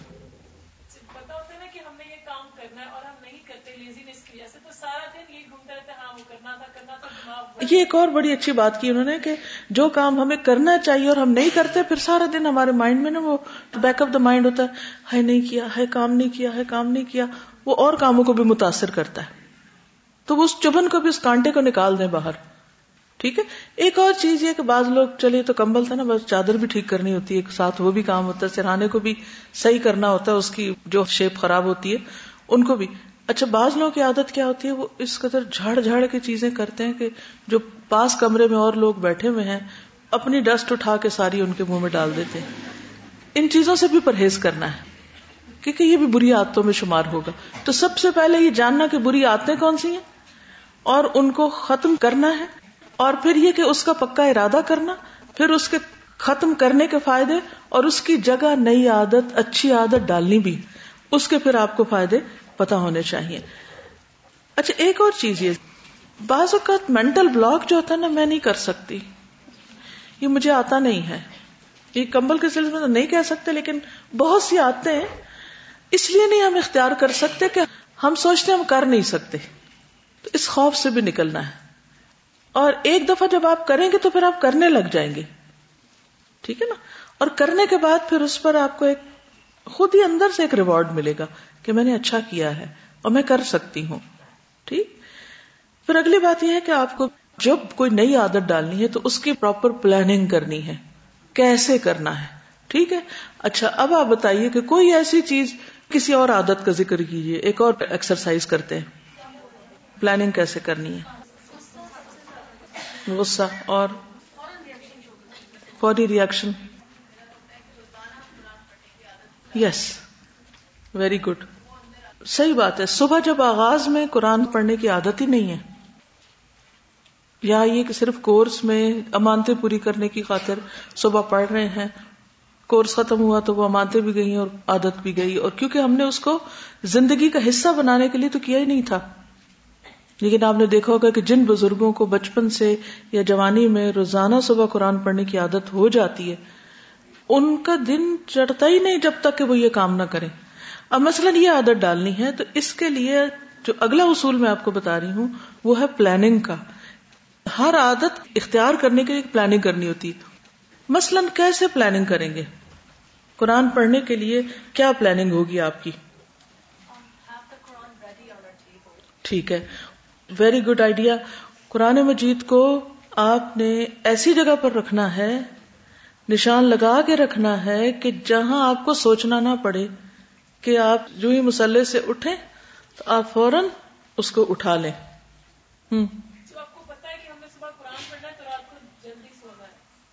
یہ ایک اور بڑی اچھی بات کی انہوں نے کہ جو کام ہمیں کرنا چاہیے اور ہم نہیں کرتے، پھر سارا دن ہمارے مائنڈ میں نا وہ بیک اپ دا مائنڈ ہوتا ہے۔ نہیں کیا ہے کام نہیں کیا ہے کام نہیں کیا۔ وہ اور کاموں کو بھی متاثر کرتا ہے۔ تو وہ اس چبن کو بھی اس کانٹے کو نکال دیں باہر۔ ٹھیک ہے؟ ایک اور چیز یہ کہ بعض لوگ چلے تو کمبل تھا نا، بس چادر بھی ٹھیک کرنی ہوتی ہے، ایک ساتھ وہ بھی کام ہوتا ہے، سرہانے کو بھی صحیح کرنا ہوتا ہے، اس کی جو شیپ خراب ہوتی ہے، ان کو بھی۔ اچھا بعض لوگوں کی عادت کیا ہوتی ہے؟ وہ اس قدر جھاڑ جھاڑ کے چیزیں کرتے ہیں کہ جو پاس کمرے میں اور لوگ بیٹھے ہوئے ہیں، اپنی ڈسٹ اٹھا کے ساری ان کے منہ میں ڈال دیتے ہیں۔ ان چیزوں سے بھی پرہیز کرنا ہے، کیونکہ یہ بھی بری عادتوں میں شمار ہوگا۔ تو سب سے پہلے یہ جاننا کہ بری عادتیں کون سی ہیں، اور ان کو ختم کرنا ہے، اور پھر یہ کہ اس کا پکا ارادہ کرنا، پھر اس کے ختم کرنے کے فائدے، اور اس کی جگہ نئی عادت، اچھی عادت ڈالنی بھی۔ اس کے پھر آپ کو فائدے پتا ہونے چاہیے۔ اچھا ایک اور چیز یہ، بعض اوقات مینٹل بلاک جو ہوتا ہے نا، میں نہیں کر سکتی۔ یہ مجھے آتا نہیں ہے۔ یہ کمبل کے سلسلے میں تو نہیں کہہ سکتے، لیکن بہت سی آتے ہیں۔ اس لیے نہیں ہم اختیار کر سکتے کہ ہم سوچتے ہم کر نہیں سکتے۔ تو اس خوف سے بھی نکلنا ہے۔ اور ایک دفعہ جب آپ کریں گے تو پھر آپ کرنے لگ جائیں گے۔ ٹھیک ہے نا؟ اور کرنے کے بعد پھر اس پر آپ کو ایک خود ہی اندر سے ایک ریوارڈ ملے گا۔ کہ میں نے اچھا کیا ہے اور میں کر سکتی ہوں۔ ٹھیک؟ پھر اگلی بات یہ ہے کہ آپ کو جب کوئی نئی عادت ڈالنی ہے تو اس کی پراپر پلاننگ کرنی ہے۔ کیسے کرنا ہے؟ ٹھیک ہے؟ اچھا اب آپ بتائیے کہ کوئی ایسی چیز، کسی اور عادت کا ذکر کیجیے، ایک اور ایکسرسائز کرتے ہیں۔ پلاننگ کیسے کرنی ہے؟ غصہ اور فوری ریئیکشن یس ویری گڈ صحیح بات ہے، صبح جب آغاز میں قرآن پڑھنے کی عادت ہی نہیں ہے، یا یہ کہ صرف کورس میں امانتے پوری کرنے کی خاطر صبح پڑھ رہے ہیں، کورس ختم ہوا تو وہ امانتے بھی گئی اور عادت بھی گئی، اور کیونکہ ہم نے اس کو زندگی کا حصہ بنانے کے لیے تو کیا ہی نہیں تھا۔ لیکن آپ نے دیکھا ہوگا کہ جن بزرگوں کو بچپن سے یا جوانی میں روزانہ صبح قرآن پڑھنے کی عادت ہو جاتی ہے، ان کا دن چڑھتا ہی نہیں جب تک کہ وہ یہ کام نہ کریں۔ اب مثلاً یہ عادت ڈالنی ہے تو اس کے لیے جو اگلا اصول میں آپ کو بتا رہی ہوں، وہ ہے پلاننگ کا۔ ہر عادت اختیار کرنے کے لیے پلاننگ کرنی ہوتی۔ ہے مثلاً کیسے پلاننگ کریں گے؟ قرآن پڑھنے کے لیے کیا پلاننگ ہوگی آپ کی؟ ٹھیک ہے۔ Very good idea Quran Majid کو آپ نے ایسی جگہ پر رکھنا ہے، نشان لگا کے رکھنا ہے کہ جہاں آپ کو سوچنا نہ پڑے۔ کہ آپ جو ہی مسلح سے اٹھیں تو آپ فوراً اس کو اٹھا لیں۔ ہوں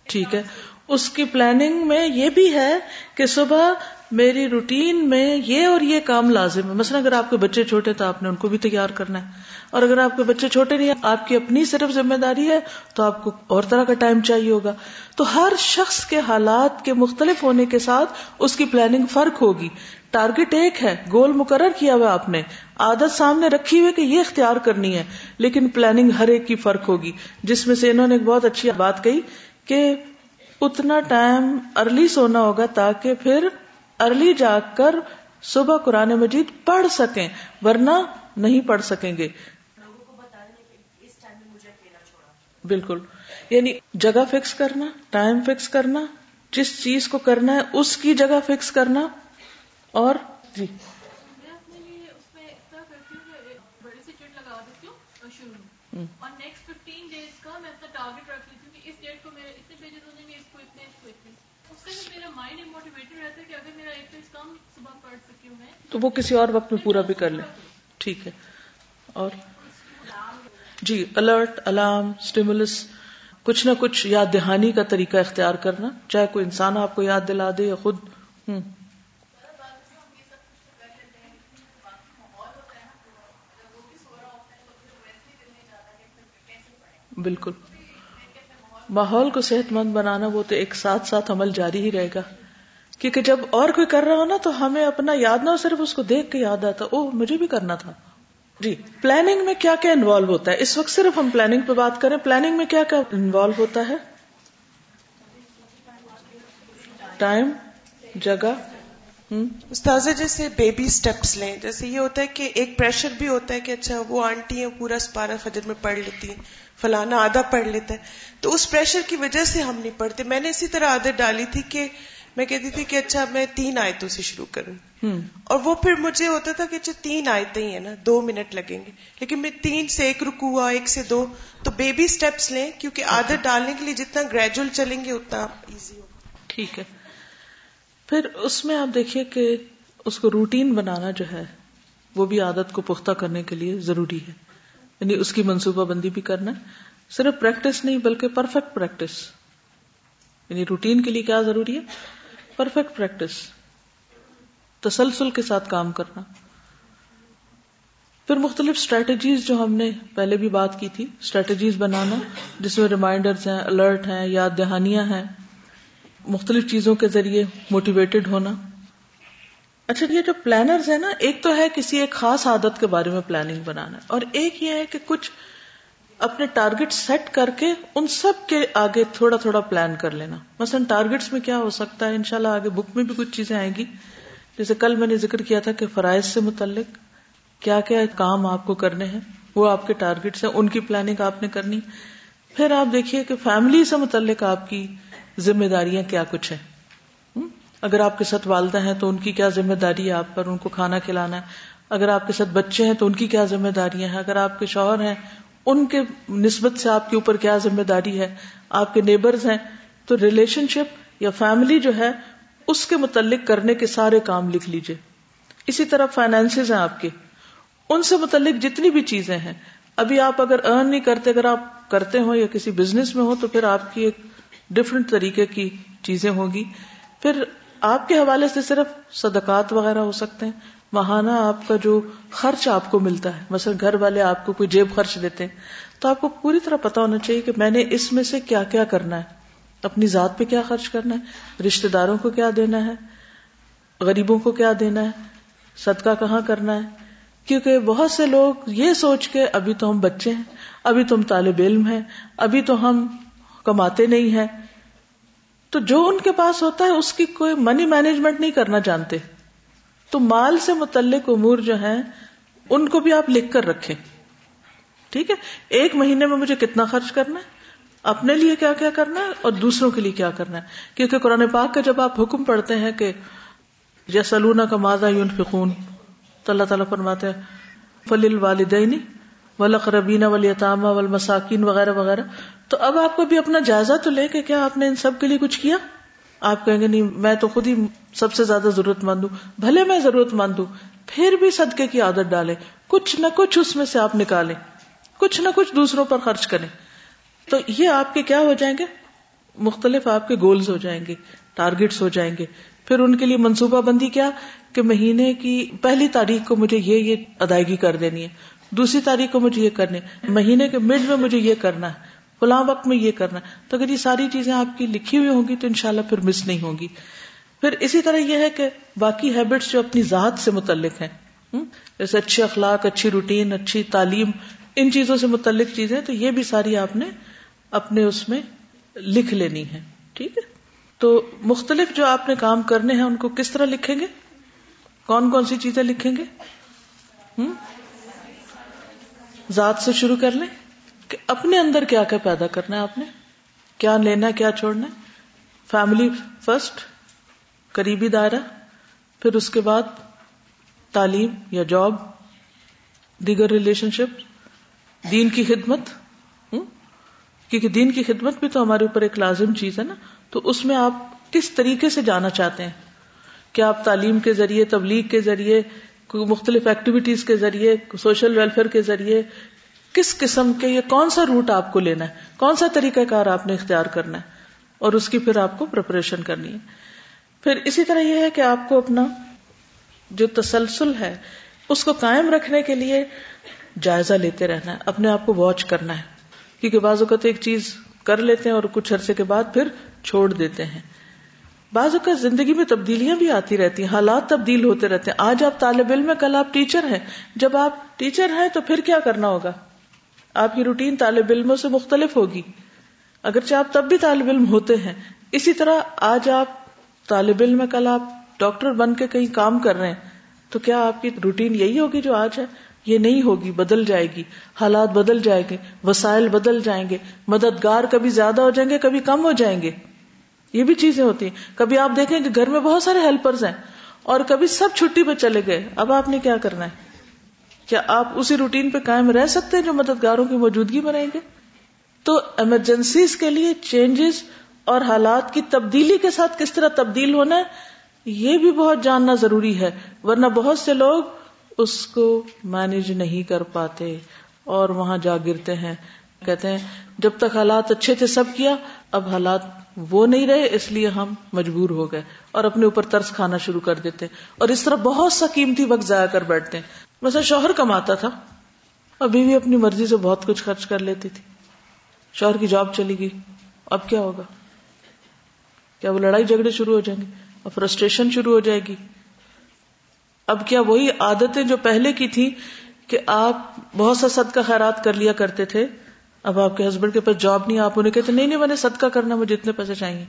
ٹھیک ہے۔ اس کی پلاننگ میں یہ بھی ہے کہ صبح میری روٹین میں یہ اور یہ کام لازم ہے۔ مثلا اگر آپ کے بچے چھوٹے تو آپ نے ان کو بھی تیار کرنا ہے۔ اور اگر آپ کے بچے چھوٹے نہیں آپ کی اپنی صرف ذمہ داری ہے تو آپ کو اور طرح کا ٹائم چاہیے ہوگا۔ تو ہر شخص کے حالات کے مختلف ہونے کے ساتھ اس کی پلاننگ فرق ہوگی۔ ٹارگیٹ ایک ہے، گول مقرر کیا ہوا آپ نے۔ عادت سامنے رکھی ہوئی کہ یہ اختیار کرنی ہے، لیکن پلاننگ ہر ایک کی فرق ہوگی۔ جس میں سے انہوں نے ایک بہت اچھی بات کہی کہ اتنا ٹائم ارلی سونا ہوگا تاکہ پھر ارلی جا کر صبح قرآن مجید پڑھ سکیں، ورنہ نہیں پڑھ سکیں گے۔ بالکل۔ یعنی جگہ فکس کرنا ٹائم فکس کرنا، جس چیز کو کرنا ہے، اس کی جگہ فکس کرنا۔ اور جی۔ اور نیکسٹ ففٹین ڈیز کا میں اپنا ٹارگیٹ رکھ لیتی ہوں کہ اس ڈیٹ کو میرے اتنے پیجز ہونے گے اس کو اتنے اس کو اتنے اس سے میرا مائنڈ موٹیویٹڈ رہتا ہے کہ اگر میرا ایک پیج کم صبح پڑھ سکی ہوں میں تو وہ کسی اور وقت میں پورا بھی کر لیں۔ ٹھیک ہے۔ اور جی الرٹ الارم اسٹیمولس کچھ نہ کچھ یاد دہانی کا طریقہ اختیار کرنا۔ چاہے کوئی انسان آپ کو یاد دلا دے یا خود۔ ہوں بالکل۔ ماحول کو صحت مند بنانا وہ تو ایک ساتھ ساتھ عمل جاری ہی رہے گا۔ کیونکہ جب اور کوئی کر رہا ہو نا تو ہمیں اپنا یاد نہ صرف اس کو دیکھ کے یاد آتا او مجھے بھی کرنا تھا۔ جی پلاننگ میں کیا کیا انوالو ہوتا ہے؟ اس وقت صرف ہم پلاننگ پہ بات کریں پلاننگ میں کیا کیا انوالو ہوتا ہے؟ ٹائم جگہ استاذہ، جیسے بیبی سٹیپس لیں، جیسے یہ ہوتا ہے کہ ایک پریشر بھی ہوتا ہے کہ اچھا وہ آنٹی ہیں، پورا سپارہ فجر میں پڑھ لیتی ہیں۔ فلانا آدھا پڑھ لیتا ہے۔ تو اس پریشر کی وجہ سے ہم نہیں پڑھتے۔ میں نے اسی طرح عادت ڈالی تھی کہ میں کہتی تھی کہ اچھا میں تین آیتوں سے شروع کروں۔ اور وہ پھر مجھے ہوتا تھا کہ اچھا تین آیتیں ہی ہیں نا دو منٹ لگیں گے۔ لیکن میں تین سے ایک رکو ہوا ایک سے دو۔ تو بیبی سٹیپس لیں کیونکہ عادت ڈالنے کے لیے جتنا گریجول چلیں گے اتنا ایزی ہوگا۔ ٹھیک ہے۔ پھر اس میں آپ دیکھیے کہ اس کو روٹین بنانا جو ہے وہ بھی عادت کو پختہ کرنے کے لیے ضروری ہے۔ یعنی اس کی منصوبہ بندی بھی کرنا صرف پریکٹس نہیں، بلکہ پرفیکٹ پریکٹس یعنی روٹین کے لیے کیا ضروری ہے؟ پرفیکٹ پریکٹس تسلسل کے ساتھ کام کرنا۔ پھر مختلف اسٹریٹجیز جو ہم نے پہلے بھی بات کی تھی اسٹریٹجیز بنانا، جس میں ریمائنڈرز ہیں الرٹ ہیں، یاد دہانیاں ہیں۔ مختلف چیزوں کے ذریعے موٹیویٹڈ ہونا۔ اچھا یہ جو پلانرز ہے نا، ایک تو ہے کسی ایک خاص عادت کے بارے میں پلاننگ بنانا، اور ایک یہ ہے کہ کچھ اپنے ٹارگٹ سیٹ کر کے ان سب کے آگے تھوڑا تھوڑا پلان کر لینا۔ مثلا ٹارگٹس میں کیا ہو سکتا ہے؟ انشاءاللہ آگے بک میں بھی کچھ چیزیں آئیں گی۔ جیسے کل میں نے ذکر کیا تھا کہ فرائض سے متعلق کیا کیا کام آپ کو کرنے ہیں، وہ آپ کے ٹارگیٹس ہیں، ان کی پلاننگ آپ نے کرنی۔ پھر آپ دیکھیے کہ فیملی سے متعلق آپ کی ذمہ داریاں کیا کچھ ہیں۔ اگر آپ کے ساتھ والدہ ہیں تو ان کی کیا ذمہ داری ہے آپ پر؟ ان کو کھانا کھلانا ہے۔ اگر آپ کے ساتھ بچے ہیں تو ان کی کیا ذمہ داریاں ہیں؟ اگر آپ کے شوہر ہیں، ان کے نسبت سے آپ کے اوپر کیا ذمہ داری ہے؟ آپ کے نیبرز ہیں، تو ریلیشن شپ یا فیملی جو ہے، اس کے متعلق کرنے کے سارے کام لکھ لیجیے اسی طرح فائنینس ہیں آپ کے۔ ان سے متعلق جتنی بھی چیزیں ہیں، ابھی آپ اگر ارن نہیں کرتے، اگر آپ کرتے ہو یا کسی بزنس میں ہو تو پھر آپ کی ایک ڈفرنٹ طریقے کی چیزیں ہوگی پھر آپ کے حوالے سے صرف صدقات وغیرہ ہو سکتے ہیں۔ ماہانہ آپ کا جو خرچ آپ کو ملتا ہے، مثلا گھر والے آپ کو کوئی جیب خرچ دیتے ہیں، تو آپ کو پوری طرح پتا ہونا چاہیے کہ میں نے اس میں سے کیا کیا کرنا ہے۔ اپنی ذات پہ کیا خرچ کرنا ہے؟ رشتے داروں کو کیا دینا ہے؟ غریبوں کو کیا دینا ہے؟ صدقہ کہاں کرنا ہے؟ کیونکہ بہت سے لوگ یہ سوچ کے ابھی تو ہم بچے ہیں، ابھی تم طالب علم ہیں، ابھی تو ہم کماتے نہیں ہیں۔ تو جو ان کے پاس ہوتا ہے اس کی کوئی منی مینجمنٹ نہیں کرنا جانتے۔ تو مال سے متعلق امور جو ہیں، ان کو بھی آپ لکھ کر رکھیں۔ ٹھیک ہے؟ ایک مہینے میں مجھے کتنا خرچ کرنا ہے؟ اپنے لیے کیا کیا کرنا ہے اور دوسروں کے لیے کیا کرنا ہے؟ کیونکہ قرآن پاک کا جب آپ حکم پڑھتے ہیں کہ یا سلونا کا مادہ یون فکون تو اللہ تعالیٰ فرماتے ہیں فل والدینی ولقربین ولیطامہ والمساکین وغیرہ وغیرہ۔ تو اب آپ کو بھی اپنا جائزہ تو لے کہ کیا آپ نے ان سب کے لیے کچھ کیا؟ آپ کہیں گے نہیں، میں تو خود ہی سب سے زیادہ ضرورت مند ہوں۔ بھلے میں ضرورت مند ہوں، پھر بھی صدقے کی عادت ڈالیں۔ کچھ نہ کچھ اس میں سے آپ نکالیں۔ کچھ نہ کچھ دوسروں پر خرچ کریں۔ تو یہ آپ کے کیا ہو جائیں گے؟ مختلف آپ کے گولز ہو جائیں گے ٹارگیٹس ہو جائیں گے۔ پھر ان کے لیے منصوبہ بندی کیا کہ مہینے کی پہلی تاریخ کو مجھے یہ یہ ادائیگی کر دینی ہے۔ دوسری تاریخ کو مجھے یہ کرنے مہینے کے مڈ میں مجھے یہ کرنا ہے، فلاں وقت میں یہ کرنا ہے۔ تو اگر یہ ساری چیزیں آپ کی لکھی ہوئی ہوں گی تو انشاءاللہ پھر مس نہیں ہوگی پھر اسی طرح یہ ہے کہ باقی ہیبٹس جو اپنی ذات سے متعلق ہیں جیسے اچھے اخلاق، اچھی روٹین اچھی تعلیم، ان چیزوں سے متعلق چیزیں، تو یہ بھی ساری آپ نے اپنے اس میں لکھ لینی ہے ٹھیک ہے؟ تو مختلف جو آپ نے کام کرنے ہیں، ان کو کس طرح لکھیں گے؟ کون کون سی چیزیں لکھیں گے؟ ذات سے شروع کر لیں کہ اپنے اندر کیا کیا پیدا کرنا ہے آپ نے؟ کیا لینا کیا چھوڑنا ہے؟ فیملی فرسٹ قریبی دائرہ، پھر اس کے بعد تعلیم یا جاب دیگر ریلیشن شپ دین کی خدمت کیونکہ دین کی خدمت بھی تو ہمارے اوپر ایک لازم چیز ہے نا، تو اس میں آپ کس طریقے سے جانا چاہتے ہیں؟ کیا آپ تعلیم کے ذریعے، تبلیغ کے ذریعے مختلف ایکٹیویٹیز کے ذریعے سوشل ویلفیئر کے ذریعے کس قسم کے یہ کون سا روٹ آپ کو لینا ہے؟ کون سا طریقہ کار آپ نے اختیار کرنا ہے؟ اور اس کی پھر آپ کو پریپریشن کرنی ہے۔ پھر اسی طرح یہ ہے کہ آپ کو اپنا جو تسلسل ہے، اس کو قائم رکھنے کے لیے جائزہ لیتے رہنا ہے، اپنے آپ کو واچ کرنا ہے۔ کیونکہ بعض اوقات ایک چیز کر لیتے ہیں اور کچھ عرصے کے بعد پھر چھوڑ دیتے ہیں۔ بعض اوقات زندگی میں تبدیلیاں بھی آتی رہتی ہیں، حالات تبدیل ہوتے رہتے ہیں۔ آج آپ طالب علم ہیں، کل آپ ٹیچر ہیں۔ جب آپ ٹیچر ہیں تو پھر کیا کرنا ہوگا؟ آپ کی روٹین طالب علموں سے مختلف ہوگی۔ اگرچہ آپ تب بھی طالب علم ہوتے ہیں۔ اسی طرح آج آپ طالب علم میں کل آپ ڈاکٹر بن کے کہیں کام کر رہے ہیں۔ تو کیا آپ کی روٹین یہی ہوگی جو آج ہے؟ یہ نہیں ہوگی، بدل جائے گی۔ حالات بدل جائیں گے، وسائل بدل جائیں گے۔ مددگار کبھی زیادہ ہو جائیں گے، کبھی کم ہو جائیں گے۔ یہ بھی چیزیں ہوتی ہیں۔ کبھی آپ دیکھیں کہ گھر میں بہت سارے ہیلپرز ہیں اور کبھی سب چھٹی پہ چلے گئے۔ اب آپ نے کیا کرنا ہے؟ کیا آپ اسی روٹین پہ قائم رہ سکتے ہیں جو مددگاروں کی موجودگی میں رہیں گے؟ تو ایمرجنسیز کے لیے چینجز اور حالات کی تبدیلی کے ساتھ کس طرح تبدیل ہونا ہے، یہ بھی بہت جاننا ضروری ہے۔ ورنہ بہت سے لوگ اس کو مینج نہیں کر پاتے اور وہاں جا گرتے ہیں۔ کہتے ہیں، جب تک حالات اچھے تھے سب کیا اب حالات وہ نہیں رہے، اس لیے ہم مجبور ہو گئے اور اپنے اوپر ترس کھانا شروع کر دیتے اور اس طرح بہت سا قیمتی وقت ضائع کر بیٹھتے ہیں۔ ویسے شوہر کماتا تھا ابھی بھی اپنی مرضی سے بہت کچھ خرچ کر لیتی تھی۔ شوہر کی جاب چلی گئی۔ اب کیا ہوگا؟ کیا وہ لڑائی جھگڑے شروع ہو جائیں گے؟ اور فرسٹریشن شروع ہو جائے گی۔ اب کیا وہی عادتیں جو پہلے کی تھی کہ آپ بہت سا صدقہ خیرات کر لیا کرتے تھے اب آپ کے ہسبینڈ کے پاس جاب نہیں، آپ انہیں کہتے نہیں نہیں، میں نے صدقہ کرنا، مجھے اتنے پیسے چاہیے۔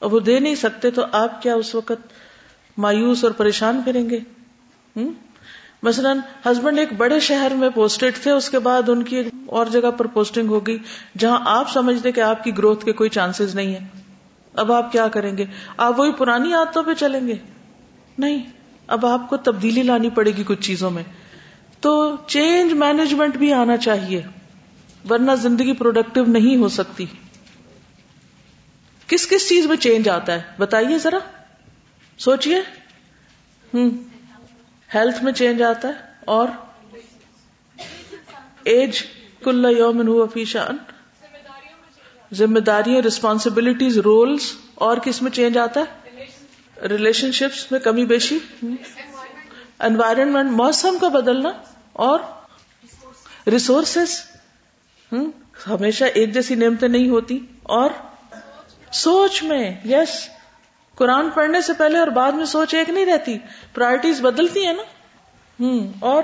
اب وہ دے نہیں سکتے تو آپ کیا اس وقت مایوس اور پریشان کریں گے؟ مثلاً ہسبینڈ ایک بڑے شہر میں پوسٹڈ تھے، اس کے بعد ان کی اور جگہ پر پوسٹنگ ہوگی جہاں آپ سمجھتے کہ آپ کی گروتھ کے کوئی چانسز نہیں ہے اب آپ کیا کریں گے؟ آپ وہی پرانی عادتوں پہ چلیں گے؟ نہیں۔ اب آپ کو تبدیلی لانی پڑے گی کچھ چیزوں میں۔ تو چینج مینجمنٹ بھی آنا چاہیے۔ ورنہ زندگی پروڈکٹیو نہیں ہو سکتی۔ کس کس چیز میں چینج آتا ہے؟ بتائیے ذرا۔ سوچئے۔ ہوں ہیلتھ میں چینج آتا ہے اور ایج کل یومن ہوا فی شان ذمہ داریاں ریسپانسبلٹیز رولس اور کس میں چینج آتا ہے؟ ریلیشن شپس میں کمی بیشی۔ انوائرمنٹ موسم کا بدلنا اور ریسورسز ہمیشہ ایک جیسی نعمتیں نہیں ہوتی اور سوچ میں یس قرآن پڑھنے سے پہلے اور بعد میں سوچ ایک نہیں رہتی پرائرٹیز بدلتی ہیں نا۔ ہوں اور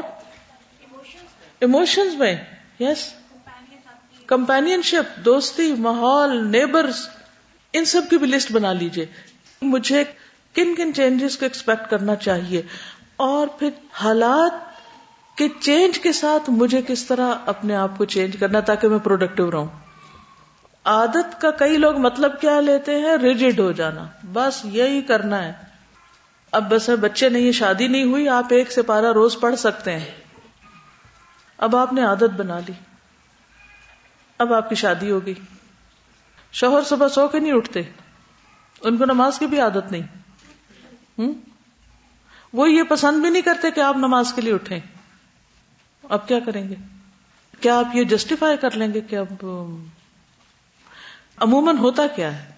ایموشنز میں یس کمپین شپ دوستی، ماحول نیبرز ان سب کی بھی لسٹ بنا لیجیے مجھے کن کن چینجز کو ایکسپیکٹ کرنا چاہیے۔ اور پھر حالات کے چینج کے ساتھ مجھے کس طرح اپنے آپ کو چینج کرنا تاکہ میں پروڈکٹیو رہوں۔ عادت کا کئی لوگ مطلب کیا لیتے ہیں؟ ریجڈ ہو جانا۔ بس یہی کرنا ہے۔ اب بس بچے نہیں شادی نہیں ہوئی، آپ ایک سے پارا روز پڑھ سکتے ہیں۔ اب آپ نے عادت بنا لی۔ اب آپ کی شادی ہوگی۔ شوہر صبح سو کے نہیں اٹھتے۔ ان کو نماز کی بھی عادت نہیں۔ ہوں وہ یہ پسند بھی نہیں کرتے کہ آپ نماز کے لیے اٹھیں۔ اب کیا کریں گے؟ کیا آپ یہ جسٹیفائی کر لیں گے کہ اب عموماً ہوتا کیا ہے؟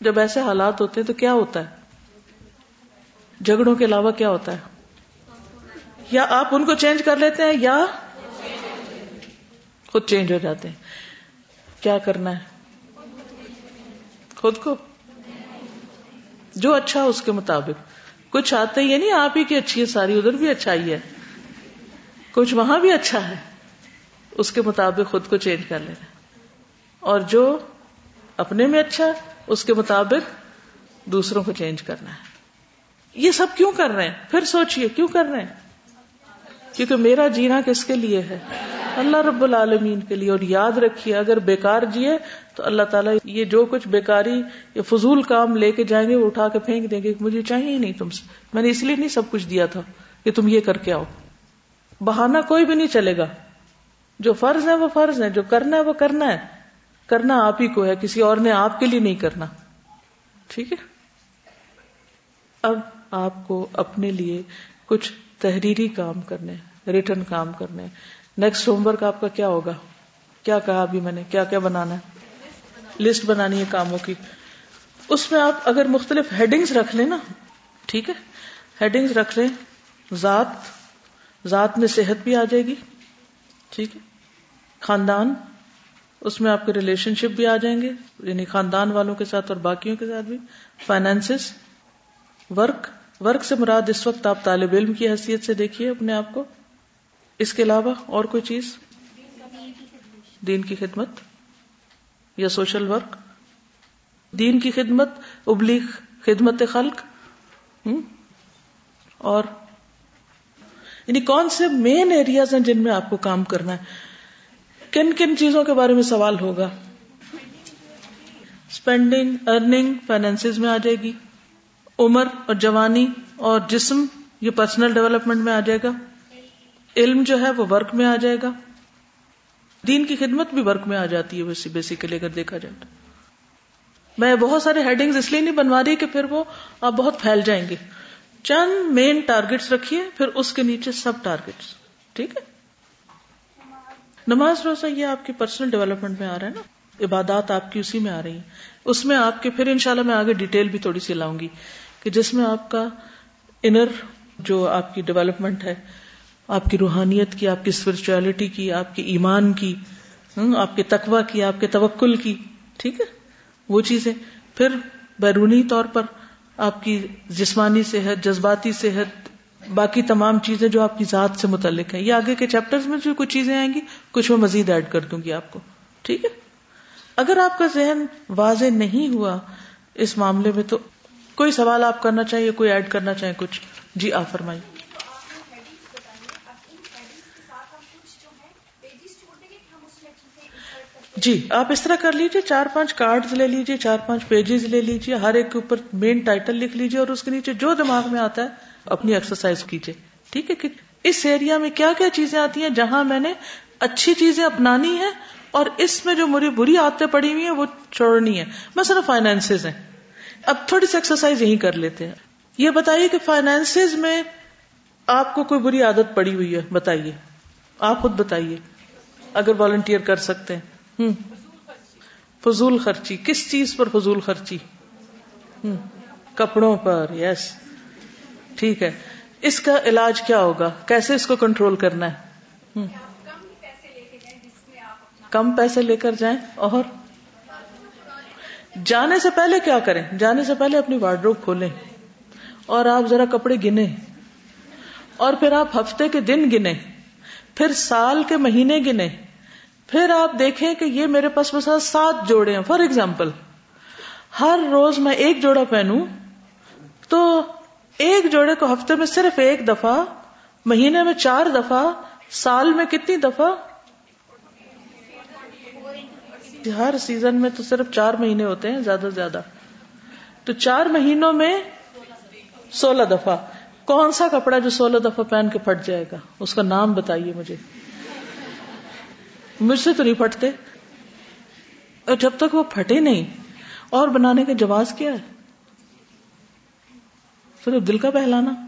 جب ایسے حالات ہوتے ہیں تو کیا ہوتا ہے؟ جھگڑوں کے علاوہ کیا ہوتا ہے؟ یا آپ ان کو چینج کر لیتے ہیں یا خود چینج ہو جاتے ہیں۔ کیا کرنا ہے؟ خود کو۔ جو اچھا اس کے مطابق۔ کچھ آتے ہی نہیں، آپ ہی کی اچھی ہے، ساری ادھر بھی اچھا ہی ہے۔ کچھ وہاں بھی اچھا ہے، اس کے مطابق خود کو چینج کر لینا۔ اور جو اپنے میں اچھا اس کے مطابق دوسروں کو چینج کرنا ہے۔ یہ سب کیوں کر رہے ہیں؟ پھر سوچئے، کیوں کر رہے ہیں؟ کیونکہ میرا جینا کس کے لیے ہے؟ اللہ رب العالمین کے لیے۔ اور یاد رکھیے، اگر بیکار جیے تو اللہ تعالیٰ یہ جو کچھ بیکاری یا فضول کام لے کے جائیں گے، وہ اٹھا کے پھینک دیں گے مجھے چاہیے ہی نہیں تم سے۔ میں نے اس لیے نہیں سب کچھ دیا تھا کہ تم یہ کر کے آؤ۔ بہانا کوئی بھی نہیں چلے گا۔ جو فرض ہے وہ فرض ہے جو کرنا ہے وہ کرنا ہے۔ کرنا آپ ہی کو ہے، کسی اور نے آپ کے لیے نہیں کرنا۔ ٹھیک ہے؟ اب آپ کو اپنے لیے کچھ تحریری کام کرنے ریٹرن کام کرنے نیکسٹ ہوم ورک آپ کا کیا ہوگا؟ کیا کہا ابھی میں نے؟ کیا کیا بنانا ہے؟ لسٹ بنانی ہے کاموں کی۔ اس میں آپ اگر مختلف ہیڈنگز رکھ لیں نا، ٹھیک ہے؟ ہیڈنگز رکھ لیں۔ ذات ذات میں صحت بھی آ جائے گی، ٹھیک ہے؟ خاندان، اس میں آپ کے ریلیشن شپ بھی آ جائیں گے یعنی خاندان والوں کے ساتھ اور باقیوں کے ساتھ بھی۔ فائنینس ورک ورک سے مراد اس وقت آپ طالب علم کی حیثیت سے دیکھیے اپنے آپ کو۔ اس کے علاوہ اور کوئی چیز؟ دین کی خدمت یا سوشل ورک دین کی خدمت، ابلیغ خدمت خلق۔ اور یعنی کون سے مین ایریاز ہیں جن میں آپ کو کام کرنا ہے؟ کن کن چیزوں کے بارے میں سوال ہوگا؟ اسپینڈنگ ارننگ فائنینس میں آ جائے گی۔ عمر اور جوانی اور جسم، یہ پرسنل ڈیولپمنٹ میں آ جائے گا۔ علم جو ہے وہ ورک میں آ جائے گا۔ دین کی خدمت بھی ورک میں آ جاتی ہے، ویسی بیسیکلی اگر دیکھا جائے تو۔ میں بہت سارے ہیڈنگ اس لیے نہیں بنوا رہی کہ پھر وہ آپ بہت پھیل جائیں گے۔ چند مین ٹارگیٹس رکھیے، پھر اس کے نیچے سب ٹارگیٹس ٹھیک ہے؟ نماز روزہ یہ آپ کی پرسنل ڈیولپمنٹ میں آ رہا ہے نا؟ عبادات آپ کی اسی میں آ رہی ہیں۔ اس میں آپ کے، پھر انشاءاللہ میں آگے ڈیٹیل بھی تھوڑی سی لاؤں گی کہ جس میں آپ کا انر جو آپ کی ڈیولپمنٹ ہے، آپ کی روحانیت کی، آپ کی اسپرچولیٹی کی، آپ کی ایمان کی آپ کے تقوا کی، آپ کے توکل کی، ٹھیک ہے؟ وہ چیزیں۔ پھر بیرونی طور پر آپ کی جسمانی صحت، جذباتی صحت، باقی تمام چیزیں جو آپ کی ذات سے متعلق ہیں۔ یہ آگے کے چیپٹر میں جو کچھ چیزیں آئیں گی، کچھ میں مزید ایڈ کر دوں گی آپ کو۔ ٹھیک ہے؟ اگر آپ کا ذہن واضح نہیں ہوا اس معاملے میں تو کوئی سوال آپ کرنا چاہیے کوئی ایڈ کرنا چاہیے کچھ جی آپ فرمائیے۔ جی آپ اس طرح کر لیجیے چار پانچ کارڈ لے لیجیے چار پانچ پیجز لے لیجیے ہر ایک کے اوپر مین ٹائٹل لکھ لیجیے اور اس کے نیچے جو دماغ میں آتا ہے اپنی ایکسرسائز کیجیے ٹھیک ہے کہ اس ایریا میں کیا کیا چیزیں آتی ہیں جہاں میں نے اچھی چیزیں اپنانی ہے اور اس میں جو میری بری عادتیں پڑی ہوئی ہیں وہ چھوڑنی ہے مثلا فائنینس ہیں۔ اب تھوڑی سی ایکسرسائز یہی کر لیتے ہیں۔ یہ بتائیے کہ فائنینس میں آپ کو کوئی بری عادت پڑی ہوئی ہے؟ بتائیے۔ آپ خود بتائیے۔ اگر والنٹیئر کر سکتے ہیں۔ فضول خرچی، کس چیز پر فضول خرچی؟ کپڑوں پر یس ٹھیک ہے۔ اس کا علاج کیا ہوگا؟ کیسے اس کو کنٹرول کرنا ہے؟ کم پیسے لے کر جائیں اور جانے سے پہلے کیا کریں؟ جانے سے پہلے اپنی وارڈروب کھولیں اور آپ ذرا کپڑے گنے اور پھر آپ ہفتے کے دن گنے پھر سال کے مہینے گنے پھر آپ دیکھیں کہ یہ میرے پاس بس سات جوڑے ہیں. فار ایگزامپل ہر روز میں ایک جوڑا پہنوں تو ایک جوڑے کو ہفتے میں صرف ایک دفعہ، مہینے میں چار دفعہ، سال میں کتنی دفعہ؟ ہر سیزن میں تو صرف چار مہینے ہوتے ہیں، زیادہ سے زیادہ۔ تو چار مہینوں میں سولہ دفعہ۔ کون سا کپڑا جو سولہ دفعہ پہن کے پھٹ جائے گا؟ اس کا نام بتائیے مجھے۔ مجھ سے تو نہیں پھٹتے۔ اور جب تک وہ پھٹے نہیں اور بنانے کا جواز کیا ہے؟ صرف دل کا بہلانا